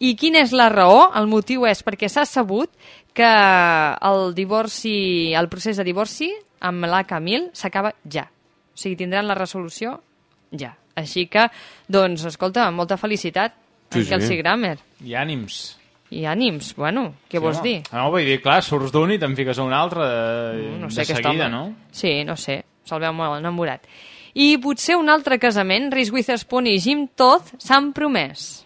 B: i quina és la raó? El motiu és perquè s'ha sabut que el divorci, el procés de divorci amb la Camille s'acaba ja. O sigui, tindran la resolució ja. Així que, doncs, escolta, molta felicitat
C: Sí,
B: en
C: sí.
B: Kelsey Grammer.
A: I ànims.
B: I ànims, bueno, què
A: Sí,
B: vols
A: no?
B: dir?
A: No, vull dir, clar, surts d'un i te'n fiques a un altre de,
B: No
A: de
B: sé, aquest
A: seguida, no?
B: Sí, no sé, se'l veu molt enamorat. I potser un altre casament, Reese Witherspoon i Jim Toth s'han promès.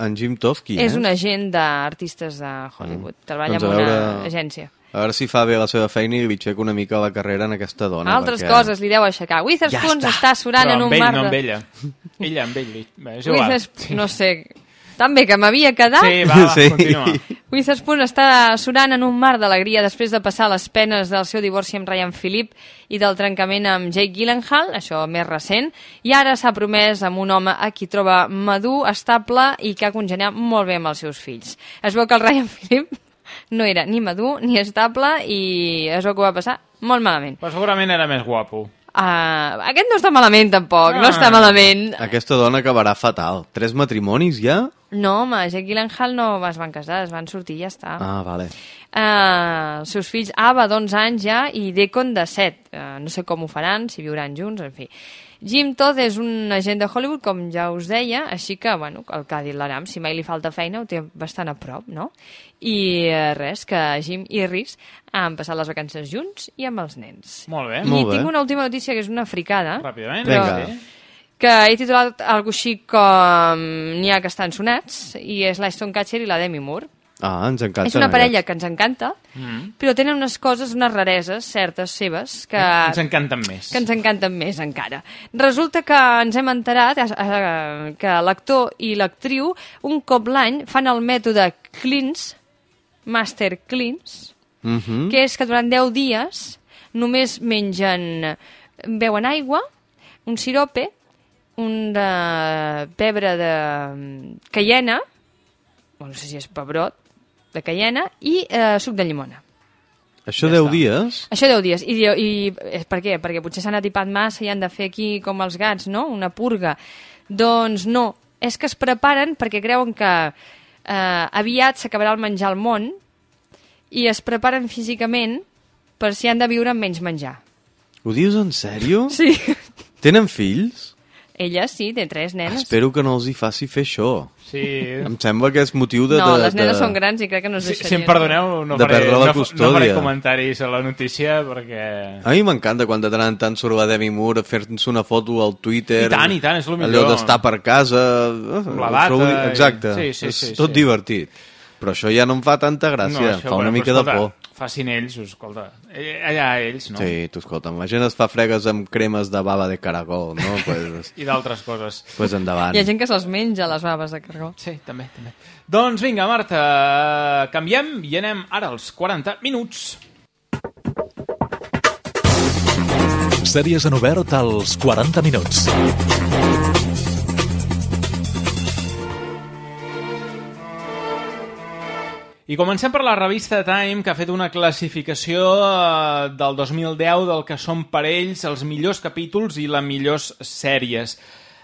C: En Jim Toth, qui
B: és
C: és?
B: un agent d'artistes de Hollywood. Treballa
C: Doncs
B: en una
C: veure-
B: agència.
C: A veure si fa bé la seva feina i li aixeca una mica la carrera en aquesta dona.
B: Altres
C: perquè...
B: coses li deu aixecar. Witherspoon
C: Ja
B: està surant
A: Però
B: en un
A: amb ell,
B: mar
A: no amb
B: de...
A: ella. Ella amb ell. Bé, és igual.
B: Witherspoon, no sé, tan bé que m'havia quedat.
A: Sí, va, va,
C: Sí.
A: continua.
B: Witherspoon està surant en un mar d'alegria després de passar les penes del seu divorci amb Ryan Phillip i del trencament amb Jake Gyllenhaal, això més recent, i ara s'ha promès amb un home a qui troba madur, estable i que ha congeniat molt bé amb els seus fills. Es veu que el Ryan Phillip no era ni madur ni estable i es veu que ho va passar molt malament.
A: Però segurament era més guapo.
B: Uh, aquest no està malament, tampoc, no
A: Ah.
B: està malament.
C: Aquesta dona acabarà fatal. Tres matrimonis ja?
B: No, home, Jake Gyllenhaal no es van casar, es van sortir i ja està.
C: Ah, vale.
B: Uh, els seus fills, Ava, d'11 anys ja, i Decon, de 7. Uh, no sé com ho faran, si viuran junts, en fi. Jim Todd és un agent de Hollywood, com ja us deia, així que, bueno, el que ha dit l'Aram, si mai li falta feina, ho té bastant a prop, no? I eh, res, que Jim i Rhys han passat les vacances junts i amb els nens.
A: Molt bé.
B: I tinc una última notícia que és una fricada.
A: Ràpidament.
B: Però-
A: Sí.
B: Que he titulat algo així com N'hi ha que estan sonats, i és l'Aston Catcher i la Demi Moore.
C: Ah, ens encanta.
B: és una parella que ens encanta,
A: Mm.
B: però tenen unes coses, unes rareses certes seves que,
A: Ens encanten més.
B: que ens encanten més encara. Resulta que ens hem enterat eh, eh, que l'actor i l'actriu un cop l'any fan el mètode CLEANS, Master CLEANS,
C: Mhm.
B: que és que durant 10 dies només mengen, beuen aigua, un sirope, un de pebre de mm, cayena, o no sé si és pebrot, de cayena, i eh, suc de llimona.
C: Això 10 dies?
B: Això 10 dies. I, i, i eh, per què? Perquè potser s'han atipat massa i han de fer aquí com els gats, no? Una purga. Doncs no, és que es preparen perquè creuen que eh, aviat s'acabarà el menjar al món i es preparen físicament per si han de viure amb menys menjar.
C: Ho dius en sèrio?
B: Sí.
C: Tenen fills?
B: Ella sí, té tres nenes.
C: Espero que no els hi faci fer això.
A: Sí.
C: Em sembla que és motiu de...
B: no,
C: de,
B: les nenes
C: de...
B: són grans i crec que no es
A: Si,
B: deixarien.
A: si em perdoneu, no
C: De
A: faré,
C: la
A: no, no faré comentaris a la notícia perquè...
C: A mi m'encanta quan de tant en tant surt la Demi Moore fer-nos una foto al Twitter.
A: I tant, i tant, és el millor.
C: Allò d'estar per casa...
A: Amb la bata
C: Trobo-
A: i-
C: Exacte,
A: Sí, sí,
C: és
A: sí,
C: tot
A: sí.
C: divertit. Però això ja no em fa tanta gràcia,
A: això,
C: fa una
A: bueno,
C: mica
A: però
C: de
A: escolta,
C: por.
A: Facin ells, escolta. Eh, Allà ells, no?
C: Sí, tu escolta'm, la gent es fa fregues amb cremes de bava de caragol, no? pues,
A: I d'altres coses.
C: pues endavant.
B: Hi ha gent que se'ls menja, les baves de cargol.
A: Sí, també, també. Doncs vinga, Marta, canviem i anem ara als 40 minuts.
D: Sèries en obert als 40 minuts.
A: I comencem per la revista Time, que ha fet una classificació eh, del 2010 del que són per ells els millors capítols i les millors sèries.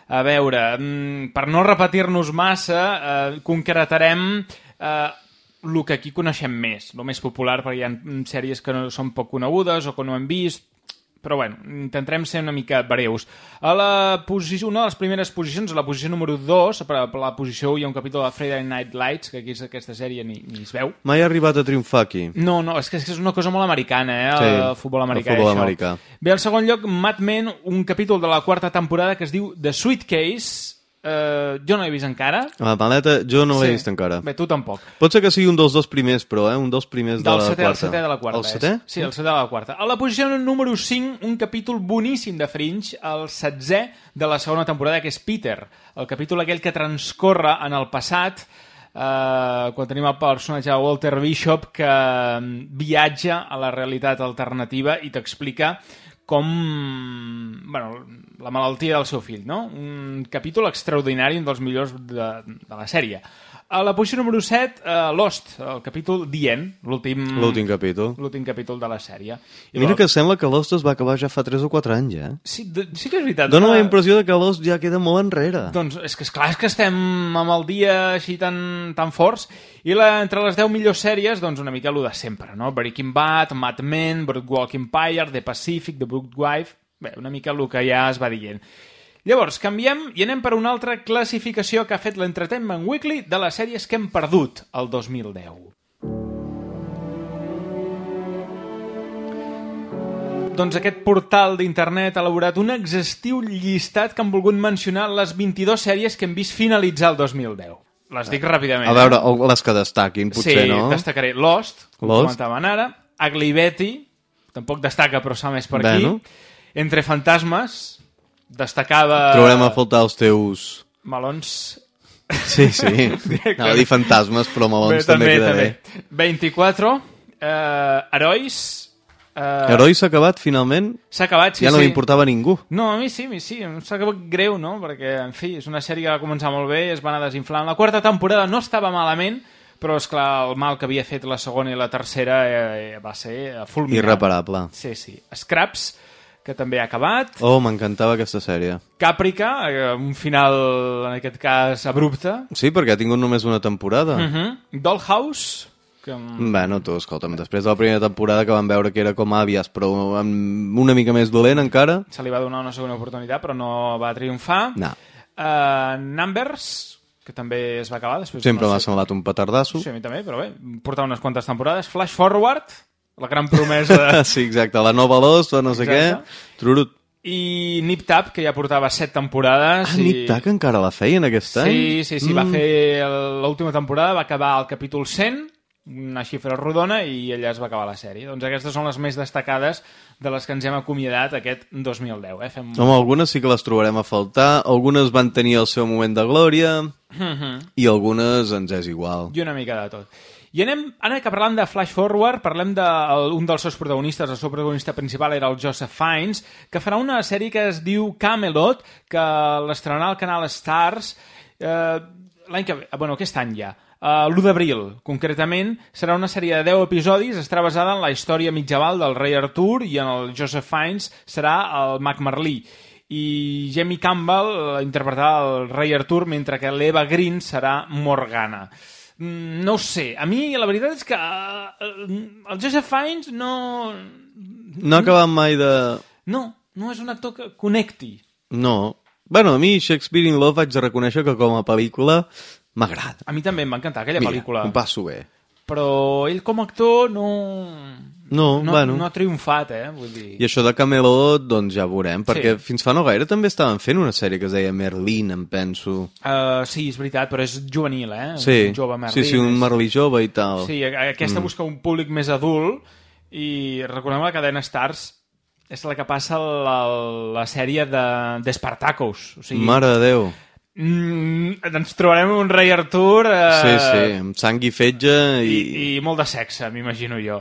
A: A veure, mm, per no repetir-nos massa, eh, concretarem eh, el que aquí coneixem més, el més popular, perquè hi ha sèries que no són poc conegudes o que no hem vist, però bueno, intentarem ser una mica breus. A la posició, una de les primeres posicions, a la posició número 2, per la posició hi ha un capítol de Friday Night Lights, que aquí és aquesta sèrie ni, ni es veu.
C: Mai ha arribat a triomfar aquí.
A: No, no, és que és, que és una cosa molt americana, eh,
C: Sí,
A: el futbol americà.
C: el futbol americà.
A: Bé, al segon lloc, Mad Men, un capítol de la quarta temporada que es diu The Sweet Eh, jo no l'he vist encara.
C: La maleta jo no l'he
A: Sí.
C: vist encara.
A: Bé, tu tampoc.
C: Pot ser que sigui un dels dos primers, però, eh? Un dels primers de
A: Del
C: la
A: setè,
C: quarta.
A: el setè de la quarta.
C: El setè?
A: És. Sí, el setè de la quarta. A la posició número 5, un capítol boníssim de Fringe, el setzè de la segona temporada, que és Peter. El capítol aquell que transcorre en el passat, eh, quan tenim el personatge de Walter Bishop que mm, viatja a la realitat alternativa i t'explica com bueno, la malaltia del seu fill, no? Un capítol extraordinari, un dels millors de, de la sèrie. A la posició número 7, uh, Lost, el capítol Dient, l'últim
C: L'últim capítol.
A: l'últim capítol de la sèrie. I
C: Mira
A: la-
C: que sembla que Lost es va acabar ja fa 3 o 4 anys, eh?
A: Sí, sí que és veritat.
C: Dóna
A: Dona-
C: la impressió de que Lost ja queda molt enrere.
A: Doncs és que és clar, és que estem amb el dia així tan, tan forts i la, entre les 10 millors sèries, doncs una mica el de sempre, no? Breaking Bad, Mad Men, Boardwalk Empire, The Pacific, The Book Wife... Bé, una mica el que ja es va dient. Llavors, canviem i anem per una altra classificació que ha fet l'Entertainment Weekly de les sèries que hem perdut el 2010. Doncs aquest portal d'internet ha elaborat un exhaustiu llistat que han volgut mencionar les 22 sèries que hem vist finalitzar el 2010. Les dic ràpidament.
C: A veure,
A: eh?
C: les que destaquin, potser,
A: sí,
C: no?
A: destacaré Lost, com
C: Lost.
A: comentaven ara, Ugly Betty, tampoc destaca però s'ha més per
C: Bueno.
A: aquí, Entre Fantasmes, destacava...
C: Trobem a faltar els teus...
A: Melons...
C: Sí, sí. Anava a dir fantasmes, però melons també, queda bé.
A: 24, eh, Herois... Eh,
C: Heroi s'ha acabat, finalment?
A: S'ha acabat, sí,
C: Ja no
A: sí.
C: importava ningú.
A: No, a mi sí, a mi sí. Em sap greu, no? Perquè, en fi, és una sèrie que va començar molt bé i es va anar desinflant. La quarta temporada no estava malament, però, és clar el mal que havia fet la segona i la tercera eh, va ser fulminant.
C: Irreparable.
A: Sí, sí. Scraps, que també ha acabat.
C: Oh, m'encantava aquesta sèrie.
A: Caprica, eh, un final, en aquest cas, abrupte.
C: Sí, perquè ha tingut només una temporada.
A: Uh -huh. Dollhouse, Que...
C: Bueno, tu, escolta'm, després de la primera temporada que vam veure que era com àvies, però una mica més dolent encara...
A: Se li va donar una segona oportunitat, però no va triomfar.
C: No.
A: Uh, Numbers, que també es va acabar després.
C: Sempre
A: no
C: m'ha
A: sé-
C: semblat un petardasso.
A: Sí, a mi també, però bé, porta unes quantes temporades. Flash Forward, la gran promesa de...
C: sí, exacte, la nova Lost, la no sé
A: Exacte.
C: què. Trurut.
A: I Nip Tap, que ja portava set temporades.
C: Ah,
A: i...
C: Nip Tuck encara la feien aquest any?
A: Sí, sí, sí, mm. va fer el- l'última temporada, va acabar al capítol 100, una xifra rodona, i ella es va acabar la sèrie. Doncs aquestes són les més destacades de les que ens hem acomiadat aquest 2010. Eh? Fem...
C: Home, algunes sí que les trobarem a faltar, algunes van tenir el seu moment de glòria
A: Mhm.
C: i algunes ens és igual.
A: I una mica de tot. I anem, ara que parlant de Flash Forward, parlem d'un de, dels seus protagonistes, el seu protagonista principal era el Joseph Fiennes, que farà una sèrie que es diu Camelot, que l'estrenarà al canal Stars eh, l'any que ve, bueno, aquest any ja, uh, l'1 d'abril, concretament, serà una sèrie de 10 episodis, estarà basada en la història mitjaval del rei Artur i en el Joseph Fiennes serà el Mac Merlí i Jamie Campbell eh, interpretarà el rei Artur mentre que l'Eva Green serà Morgana. Mm, No sé, a mi la veritat és que eh, el Joseph Fiennes no...
C: No ha acabat mai de...
A: No, no és un actor que connecti.
C: No. Bueno, a mi Shakespeare in Love vaig reconèixer que com a pel·lícula m'agrada.
A: A mi també em va encantar aquella
C: Mira,
A: pel·lícula.
C: em passo bé.
A: Però ell com a actor no...
C: No,
A: no,
C: bueno.
A: no ha triomfat, eh? Vull dir...
C: I això de Camelot, doncs ja veurem, perquè
A: Sí.
C: fins fa no gaire també estaven fent una sèrie que es deia Merlin, em penso.
A: Uh, sí, és veritat, però és juvenil, eh?
C: Sí,
A: Un jove Merlí.
C: sí, sí, un
A: és-
C: Merlí jove i tal.
A: Sí, aquesta
C: Mm.
A: busca un públic més adult i recordem la cadena Stars és la que passa la, la sèrie de, de Spartacus. O sigui,
C: Mare de Déu.
A: Mm, ens trobarem un rei Artur... Eh,
C: Sí, sí, amb sang i fetge i...
A: i, i molt de sexe, m'imagino jo.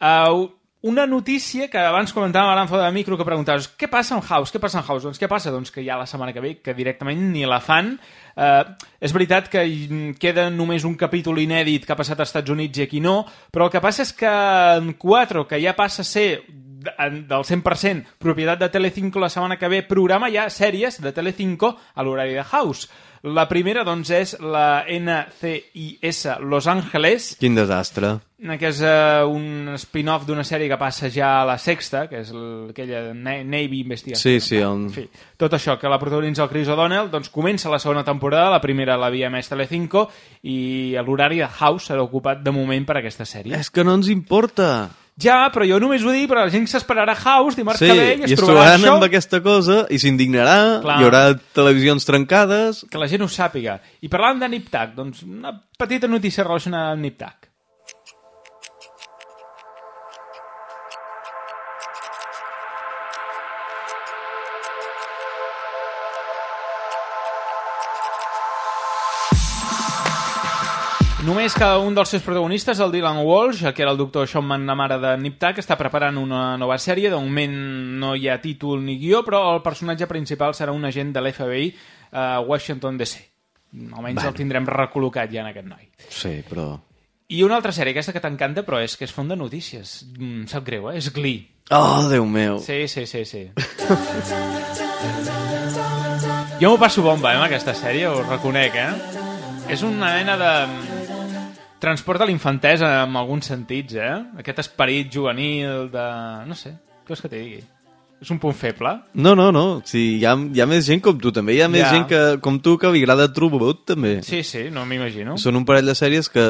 A: Uh, una notícia que abans comentàvem ara en fora de micro que preguntaves què passa amb House? Què passa amb House? Doncs què passa? Doncs que ja la setmana que ve que directament ni la fan. Uh, és veritat que queda només un capítol inèdit que ha passat als Estats Units i aquí no, però el que passa és que en 4, que ja passa a ser del 100% propietat de Telecinco la setmana que ve, programa ja sèries de Telecinco a l'horari de House. La primera, doncs, és la NCIS Los Angeles,
C: Quin desastre.
A: que és uh, un spin-off d'una sèrie que passa ja a la sexta, que és el, aquella Na- Navy Investigació.
C: Sí, sí, el...
A: En fi, tot això, que la protagonitza el Chris O'Donnell, doncs comença la segona temporada, la primera l'havia emès Telecinco, i l'horari de House serà ocupat de moment per aquesta sèrie.
C: És que no ens importa.
A: Ja, però jo només ho dic, però la gent s'esperarà House dimarts
C: Sí,
A: que ve i
C: i
A: es
C: es
A: trobarà això.
C: amb aquesta cosa i s'indignarà, hi haurà televisions trencades...
A: Que la gent ho sàpiga. I parlant de Niptac, doncs una petita notícia relacionada amb Niptac. Només que un dels seus protagonistes, el Dylan Walsh, que era el doctor Sean McNamara de Niptac, està preparant una nova sèrie. De moment no hi ha títol ni guió, però el personatge principal serà un agent de l'FBI a Washington DC. Almenys
C: Bueno.
A: el tindrem recol·locat ja en aquest noi.
C: Sí, però...
A: I una altra sèrie, aquesta que t'encanta, però és que és font de notícies. Mm, sap greu, eh? És Glee.
C: Oh, Déu meu.
A: Sí, sí, sí, sí. jo m'ho passo bomba, eh, amb aquesta sèrie, ho reconec, eh? És una mena de... Transporta l'infantesa en alguns sentits, eh? Aquest esperit juvenil de... No sé, què vols que t'hi digui? És un punt feble.
C: No, no, no. Sí, hi, ha, hi ha més gent com tu, també. Hi ha més
A: Ja.
C: gent que, com tu que li agrada Blood, també.
A: Sí, sí, no m'imagino.
C: Són un parell de sèries que...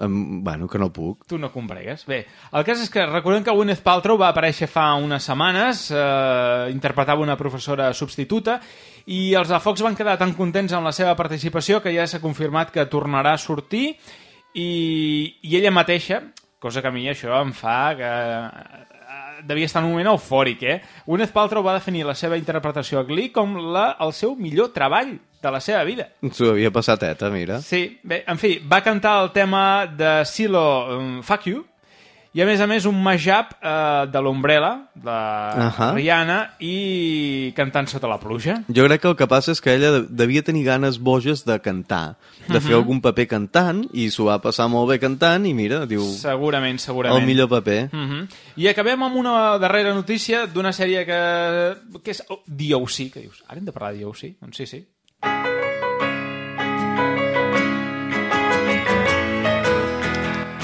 C: em, bueno, que no puc.
A: Tu no compregues. Bé, el cas és que recordem que Gwyneth Paltrow va aparèixer fa unes setmanes, eh, interpretava una professora substituta, i els de Fox van quedar tan contents amb la seva participació que ja s'ha confirmat que tornarà a sortir i, i ella mateixa, cosa que a mi això em fa que eh, devia estar en un moment eufòric, eh? Gwyneth Paltrow va definir la seva interpretació a Glee com la, el seu millor treball de la seva vida.
C: S'ho havia passat, eh, mira.
A: Sí, bé, en fi, va cantar el tema de Silo um, Fuck You i a més a més un mashup eh, de l'Umbrella de
C: Ahà.
A: Rihanna i cantant sota la pluja.
C: Jo crec que el que passa és que ella de- devia tenir ganes boges de cantar, de fer
A: Mhm.
C: algun paper cantant, i s'ho va passar molt bé cantant, i mira, diu...
A: Segurament, segurament.
C: El millor paper.
A: Mhm. I acabem amb una darrera notícia d'una sèrie que, que és oh, DOC, que dius, ara hem de parlar de DOC? Doncs sí, sí.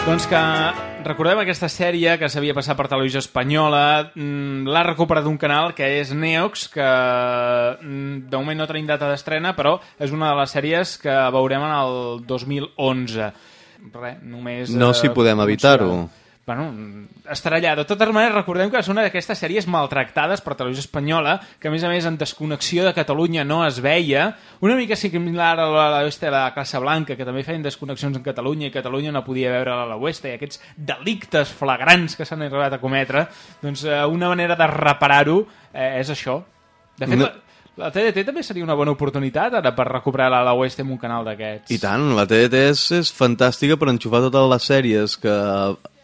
A: Doncs que recordem aquesta sèrie que s'havia passat per televisió espanyola, mm, l'ha recuperat d'un canal que és Neox, que mm, de moment no tenim data d'estrena, però és una de les sèries que veurem en el 2011. Res, només...
C: No si
A: eh,
C: podem
A: començar-
C: evitar-ho.
A: Bueno, estarà allà. De totes maneres, recordem que és una d'aquestes sèries maltractades per televisió espanyola, que a més a més en desconnexió de Catalunya no es veia. Una mica similar a la, la, a la Casa Blanca, que també feien desconnexions en Catalunya i Catalunya no podia veure la, la Oeste, i aquests delictes flagrants que s'han arribat a cometre. Doncs eh, una manera de reparar-ho eh, és això. De fet,
C: No.
A: La, TDT també seria una bona oportunitat ara per recuperar la, Oeste en un canal d'aquests.
C: I tant, la TDT és, és fantàstica per enxufar totes les sèries que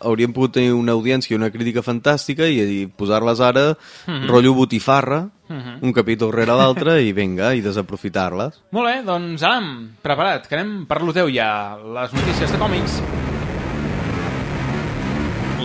C: haurien pogut tenir una audiència i una crítica fantàstica i, i posar-les ara
A: Mhm.
C: rotllo botifarra,
A: Mhm.
C: un capítol rere l'altre i vinga, i desaprofitar-les.
A: Molt bé, doncs Aram, preparat, que anem per lo teu ja, les notícies de còmics.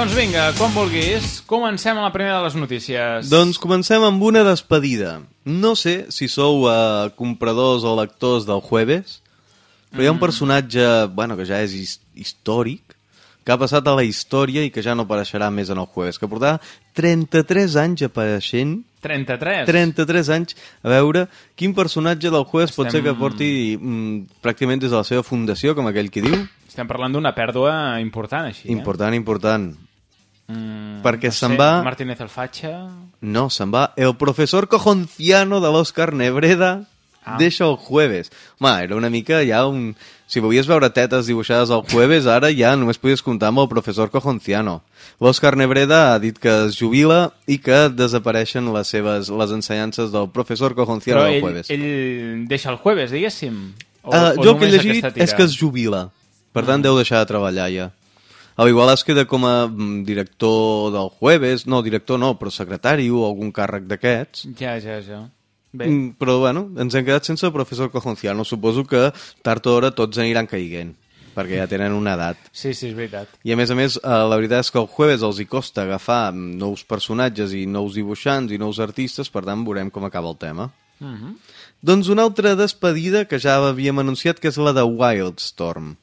A: Doncs vinga, quan vulguis, comencem amb la primera de les notícies.
C: Doncs comencem amb una despedida. No sé si sou uh, compradors o lectors del Jueves, però hi ha un
A: Mm.
C: personatge, bueno, que ja és his històric, que ha passat a la història i que ja no apareixerà més en el Jueves, que portava 33 anys apareixent
A: 33.
C: 33 anys a veure quin personatge del Jueves pot ser
A: Estem-
C: que porti mm, pràcticament des de la seva fundació, com aquell qui diu.
A: Estem parlant d'una pèrdua important, així. Eh?
C: Important, important.
A: Mm,
C: perquè
A: no
C: se'n va...
A: Martínez el Fatxa...
C: No, se'n va el professor cojonciano de l'Òscar Nebreda
A: Ah.
C: deixa el jueves. Home, era una mica ja un... Si volies veure tetes dibuixades al jueves, ara ja només podies comptar amb el professor cojonciano. L'Òscar Nebreda ha dit que es jubila i que desapareixen les seves les ensenyances del professor cojonciano
A: Però
C: del
A: ell,
C: jueves.
A: ell deixa el jueves, diguéssim? O,
C: Uh,
A: o
C: jo el que he llegit és que es jubila. Per tant,
A: Mm.
C: deu deixar de treballar ja. A igual es queda com a mm, director del Jueves, no, director no, però secretari o algun càrrec d'aquests.
A: Ja, ja, ja. Bé.
C: Mm, Però, bueno, ens hem quedat sense el professor Cojonciano. Suposo que tard o d'hora tots aniran caiguent, perquè ja tenen una edat.
A: Sí, sí, és veritat.
C: I a més a més, eh, la veritat és que el jueves els hi costa agafar mm, nous personatges i nous dibuixants i nous artistes, per tant veurem com acaba el tema.
A: Mhm.
C: Doncs una altra despedida que ja havíem anunciat, que és la de Wildstorm.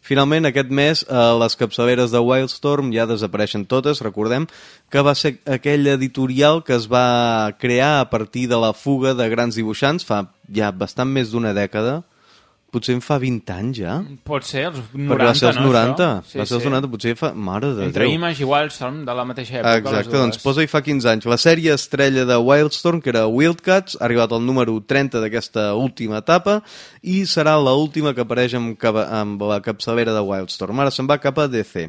C: Finalment, aquest mes, eh, les capçaleres de Wildstorm ja desapareixen totes. Recordem que va ser aquell editorial que es va crear a partir de la fuga de grans dibuixants fa ja bastant més d'una dècada. Potser en fa 20 anys ja.
A: Pot ser, els 90,
C: Perquè va ser els
A: no,
C: 90.
A: això? Sí,
C: va ser els
A: sí.
C: 90, potser fa... Mare de
A: Entre
C: Déu.
A: Image i Wildstorm de la mateixa època.
C: Exacte, doncs posa-hi fa 15 anys. La sèrie estrella de Wildstorm, que era Wildcats, ha arribat al número 30 d'aquesta última etapa i serà la última que apareix amb, capa- amb la capçalera de Wildstorm. Ara se'n va cap a DC.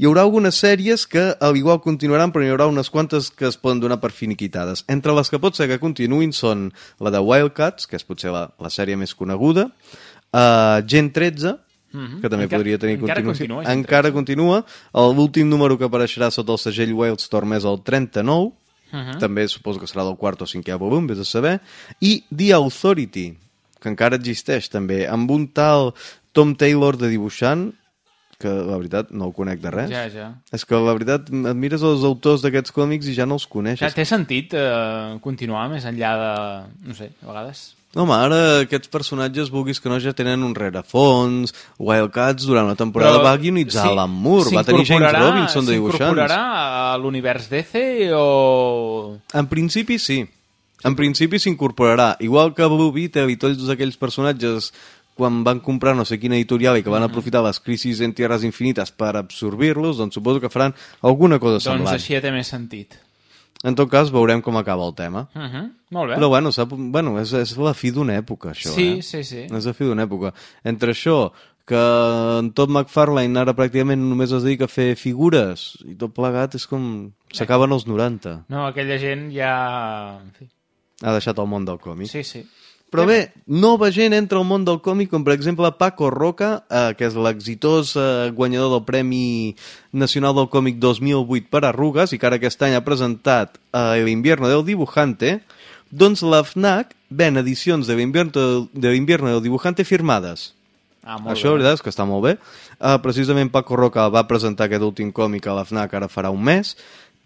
C: Hi haurà algunes sèries que al igual continuaran, però hi haurà unes quantes que es poden donar per finiquitades. Entre les que pot ser que continuïn són la de Wildcats, que és potser la, la sèrie més coneguda, uh, Gen 13,
A: Mhm.
C: que també
A: Encara-
C: podria tenir
A: encara
C: continuació.
A: continua,
C: encara continua. L'últim número que apareixerà sota el segell Wildstorm és el 39,
A: Mhm.
C: també suposo que serà del quart o cinquè volum, vés a saber, i The Authority, que encara existeix també, amb un tal Tom Taylor de dibuixant, que la veritat no el conec de res.
A: Ja, ja.
C: És que la veritat admires els autors d'aquests còmics i ja no els
A: Ja
C: coneixes.
A: té sentit eh, continuar més enllà de... No sé, a vegades...
C: Home, ara aquests personatges, vulguis que no, ja tenen un rerefons. Wildcats, durant una temporada
A: Però
C: va guionitzar
A: sí,
C: Alan Moore, va tenir James Robinson de dibuixants.
A: S'incorporarà a l'univers DC o...
C: En principi sí. En principi s'incorporarà. Igual que Blue Beetle i tots aquells personatges quan van comprar no sé quina editorial i que van
A: Mhm.
C: aprofitar les crisis en Tierras Infinites per absorbir-los, doncs suposo que faran alguna cosa
A: Doncs
C: semblant.
A: així ja té més sentit.
C: En tot cas, veurem com acaba el tema.
A: Uh -huh. Molt bé.
C: Però bueno, sap, bueno és, és la fi d'una època, això.
A: Sí,
C: eh?
A: sí, sí.
C: És la fi d'una època. Entre això, que en tot McFarlane ara pràcticament només es dedica a fer figures i tot plegat és com... S'acaben els 90.
A: No, aquella gent ja... En fi.
C: Ha deixat el món del còmic.
A: Sí, sí.
C: Però bé, nova gent entra al món del còmic, com per exemple Paco Roca, eh, que és l'exitós eh, guanyador del Premi Nacional del Còmic 2008 per Arrugues, i que ara aquest any ha presentat eh, El invierno del dibujante, doncs la FNAC ven edicions de l'invierno de del dibujante firmades.
A: Ah, molt
C: Això,
A: bé.
C: veritat, és que està molt bé. Uh, precisament Paco Roca va presentar aquest últim còmic a la FNAC ara farà un mes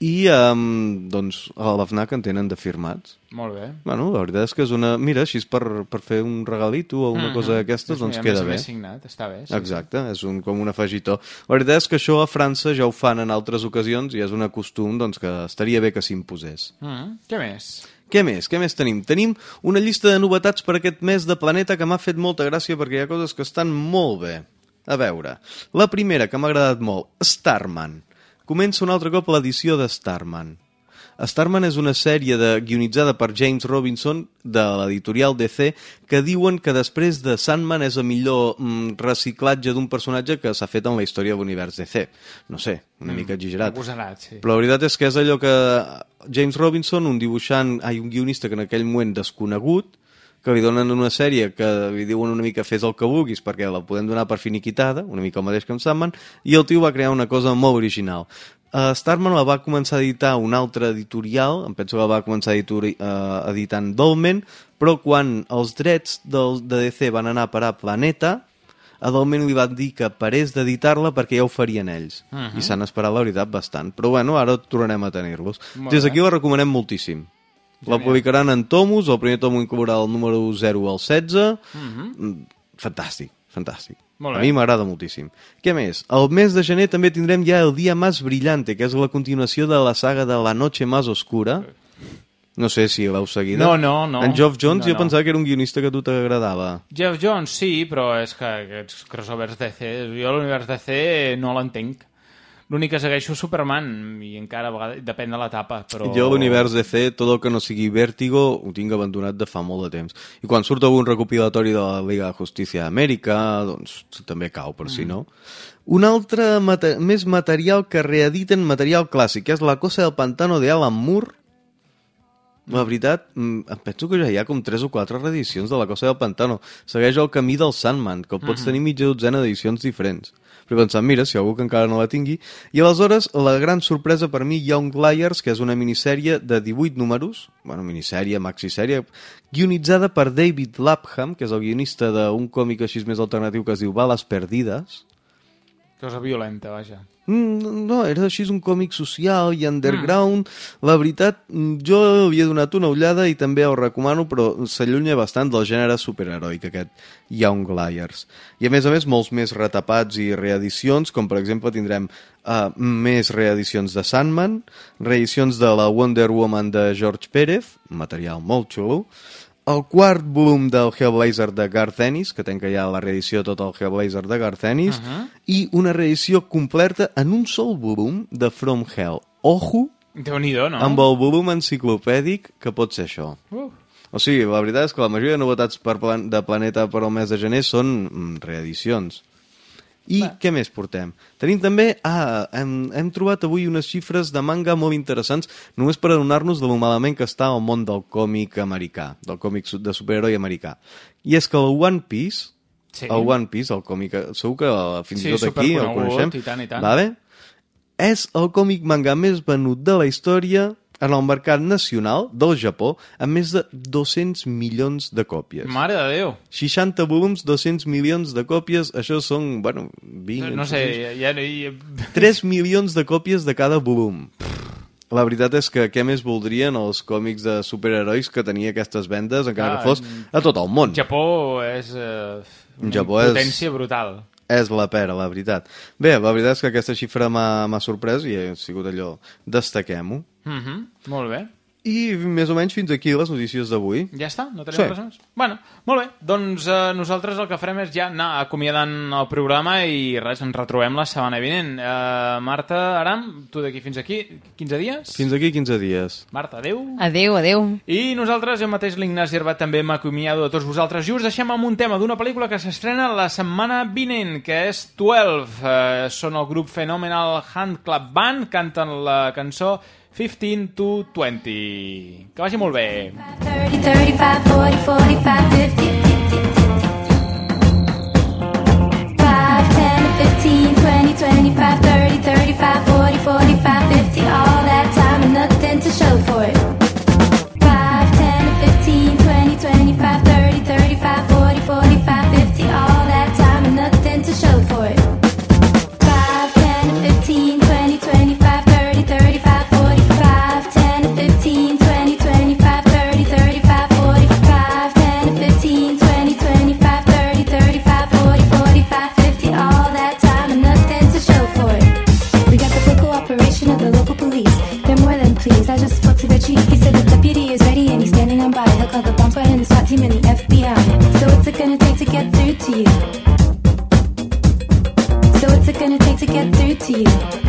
C: i um, doncs a la FNAC en tenen de firmats.
A: Molt bé.
C: Bueno, la veritat és que és una... Mira, així és per, per fer un regalito o una
A: Mhm.
C: cosa d'aquestes, doncs
A: mira,
C: queda
A: més
C: bé.
A: més signat, està bé. Sí,
C: Exacte, és un, com un afegitó. La veritat és que això a França ja ho fan en altres ocasions i és un costum doncs, que estaria bé que s'imposés.
A: Sí. Mm, què més?
C: Què més? Què més tenim? Tenim una llista de novetats per aquest mes de Planeta que m'ha fet molta gràcia perquè hi ha coses que estan molt bé. A veure, la primera que m'ha agradat molt, Starman. Comença un altre cop l'edició de Starman. Starman és una sèrie de, guionitzada per James Robinson de l'editorial DC que diuen que després de Sandman és el millor mm, reciclatge d'un personatge que s'ha fet en la història de l'univers DC. No sé, una
A: Mm,
C: mica exagerat.
A: agosarat, sí.
C: Però la veritat és que és allò que James Robinson, un dibuixant, ai, un guionista que en aquell moment desconegut, que li donen una sèrie que li diuen una mica fes el que vulguis perquè la podem donar per finiquitada, una mica el mateix que en Sandman, i el tio va crear una cosa molt original. Uh, Starman la va començar a editar un altre editorial, em penso que la va començar a editori, uh, editant Dolmen, però quan els drets del, de DC van anar a parar a Planeta, a Dolmen li van dir que parés d'editar-la perquè ja ho farien ells.
A: Mhm.
C: I s'han esperat, la veritat, bastant. Però bueno, ara tornarem a tenir-los. Des d'aquí la recomanem moltíssim. La publicaran en tomos, el primer tomo inclourà el número 0 al 16.
A: Mhm.
C: Mm, Fantàstic, fantàstic.
A: Molt
C: a mi m'agrada moltíssim. Què més? El mes de gener també tindrem ja el Dia Más Brillante, que és la continuació de la saga de La Noche Más Oscura. No sé si l'heu seguida.
A: No, no, no.
C: En Geoff Jones
A: No,
C: jo
A: no.
C: pensava que era un guionista que a tu t'agradava.
A: Jeff Jones, sí, però és que aquests crossovers DC... Jo l'univers DC no l'entenc. L'únic que segueixo és Superman, i encara a vegades depèn de l'etapa, però...
C: Jo l'univers DC, tot el que no sigui Vértigo, ho tinc abandonat de fa molt de temps. I quan surt algun recopilatori de la Liga de Justícia d'Amèrica, doncs també cau, per si
A: Mm.
C: no. Un altre mate més material que reediten material clàssic, és La cosa del pantano de Alan Moore. La veritat, mm, em penso que ja hi ha com 3 o 4 reedicions de La cosa del pantano. Segueix el camí del Sandman, que pots
A: Mhm.
C: tenir mitja dotzena d'edicions diferents. Però he pensat, mira, si algú que encara no la tingui... I aleshores, la gran sorpresa per mi, Young Liars, que és una minissèrie de 18 números, bueno, minissèrie, maxisèrie, guionitzada per David Lapham, que és el guionista d'un còmic així més alternatiu que es diu Bales Perdides.
A: Cosa violenta, vaja.
C: Mm, no, era així un còmic social i underground. La veritat, mm, jo havia donat una ullada i també ho recomano, però s'allunya bastant del gènere superheroic, aquest Young Liars. I a més a més, molts més retapats i reedicions, com per exemple tindrem uh, més reedicions de Sandman, reedicions de la Wonder Woman de George Pérez, material molt xulo, el quart volum del Hellblazer de Garth Ennis, que tenc ja la reedició de tot el Hellblazer de Garth Ennis,
A: Mhm.
C: i una reedició completa en un sol volum de From Hell. Ojo,
A: Déu-n'hi-do, no?
C: amb el volum enciclopèdic que pot ser això.
A: Uh.
C: O sigui, la veritat és que la majoria de novetats per plan de Planeta per al mes de gener són mm, reedicions. I què més portem? Tenim també... Ah, hem, hem trobat avui unes xifres de manga molt interessants només per adonar-nos de lo malament que està el món del còmic americà, del còmic de superheroi americà. I és que el One Piece,
A: Sí.
C: el One Piece, el còmic, segur que fins
A: Sí,
C: i tot aquí el coneixem,
A: i tant, i tant.
C: Vale? és el còmic manga més venut de la història en el mercat nacional del Japó amb més de 200 milions de còpies.
A: Mare de Déu.
C: 60 volums, 200 milions de còpies, això són, bueno, 20...
A: No sé, ja... ja, ja...
C: 3 milions de còpies de cada volum. La veritat és que què més voldrien els còmics de superherois que tenia aquestes vendes, encara
A: Ah,
C: que fos a tot el món.
A: Japó és eh, una
C: Japó és-
A: potència brutal.
C: És la pera, la veritat. Bé, la veritat és que aquesta xifra m'ha m'ha sorprès i ha sigut allò, destaquem-ho.
A: Mhm, Molt bé.
C: I més o menys fins aquí les notícies d'avui.
A: Ja està? No tenim
C: Sí.
A: res més? Bueno, molt bé. Doncs eh, nosaltres el que farem és ja anar acomiadant el programa i res, ens retrobem la setmana vinent. Eh, Marta, Aram, tu d'aquí fins aquí, 15 dies?
C: Fins aquí 15 dies.
A: Marta, adeu.
B: Adeu, adeu.
A: I nosaltres, jo mateix, l'Ignasi Herbat, també m'acomiado de tots vosaltres. I us deixem amb un tema d'una pel·lícula que s'estrena la setmana vinent, que és 12. Eh, són el grup Phenomenal Hand Club Band, canten la cançó 15 to 20. Que vagi molt bé.
L: 30, 35, 40, 45, 50. 5, 10, 15, 20, 25, 30, 35, 40, 45, 50. All that time and nothing to show for it. The SWAT team and the FBI. So what's it gonna take to get through to you? So what's it gonna take to get through to you?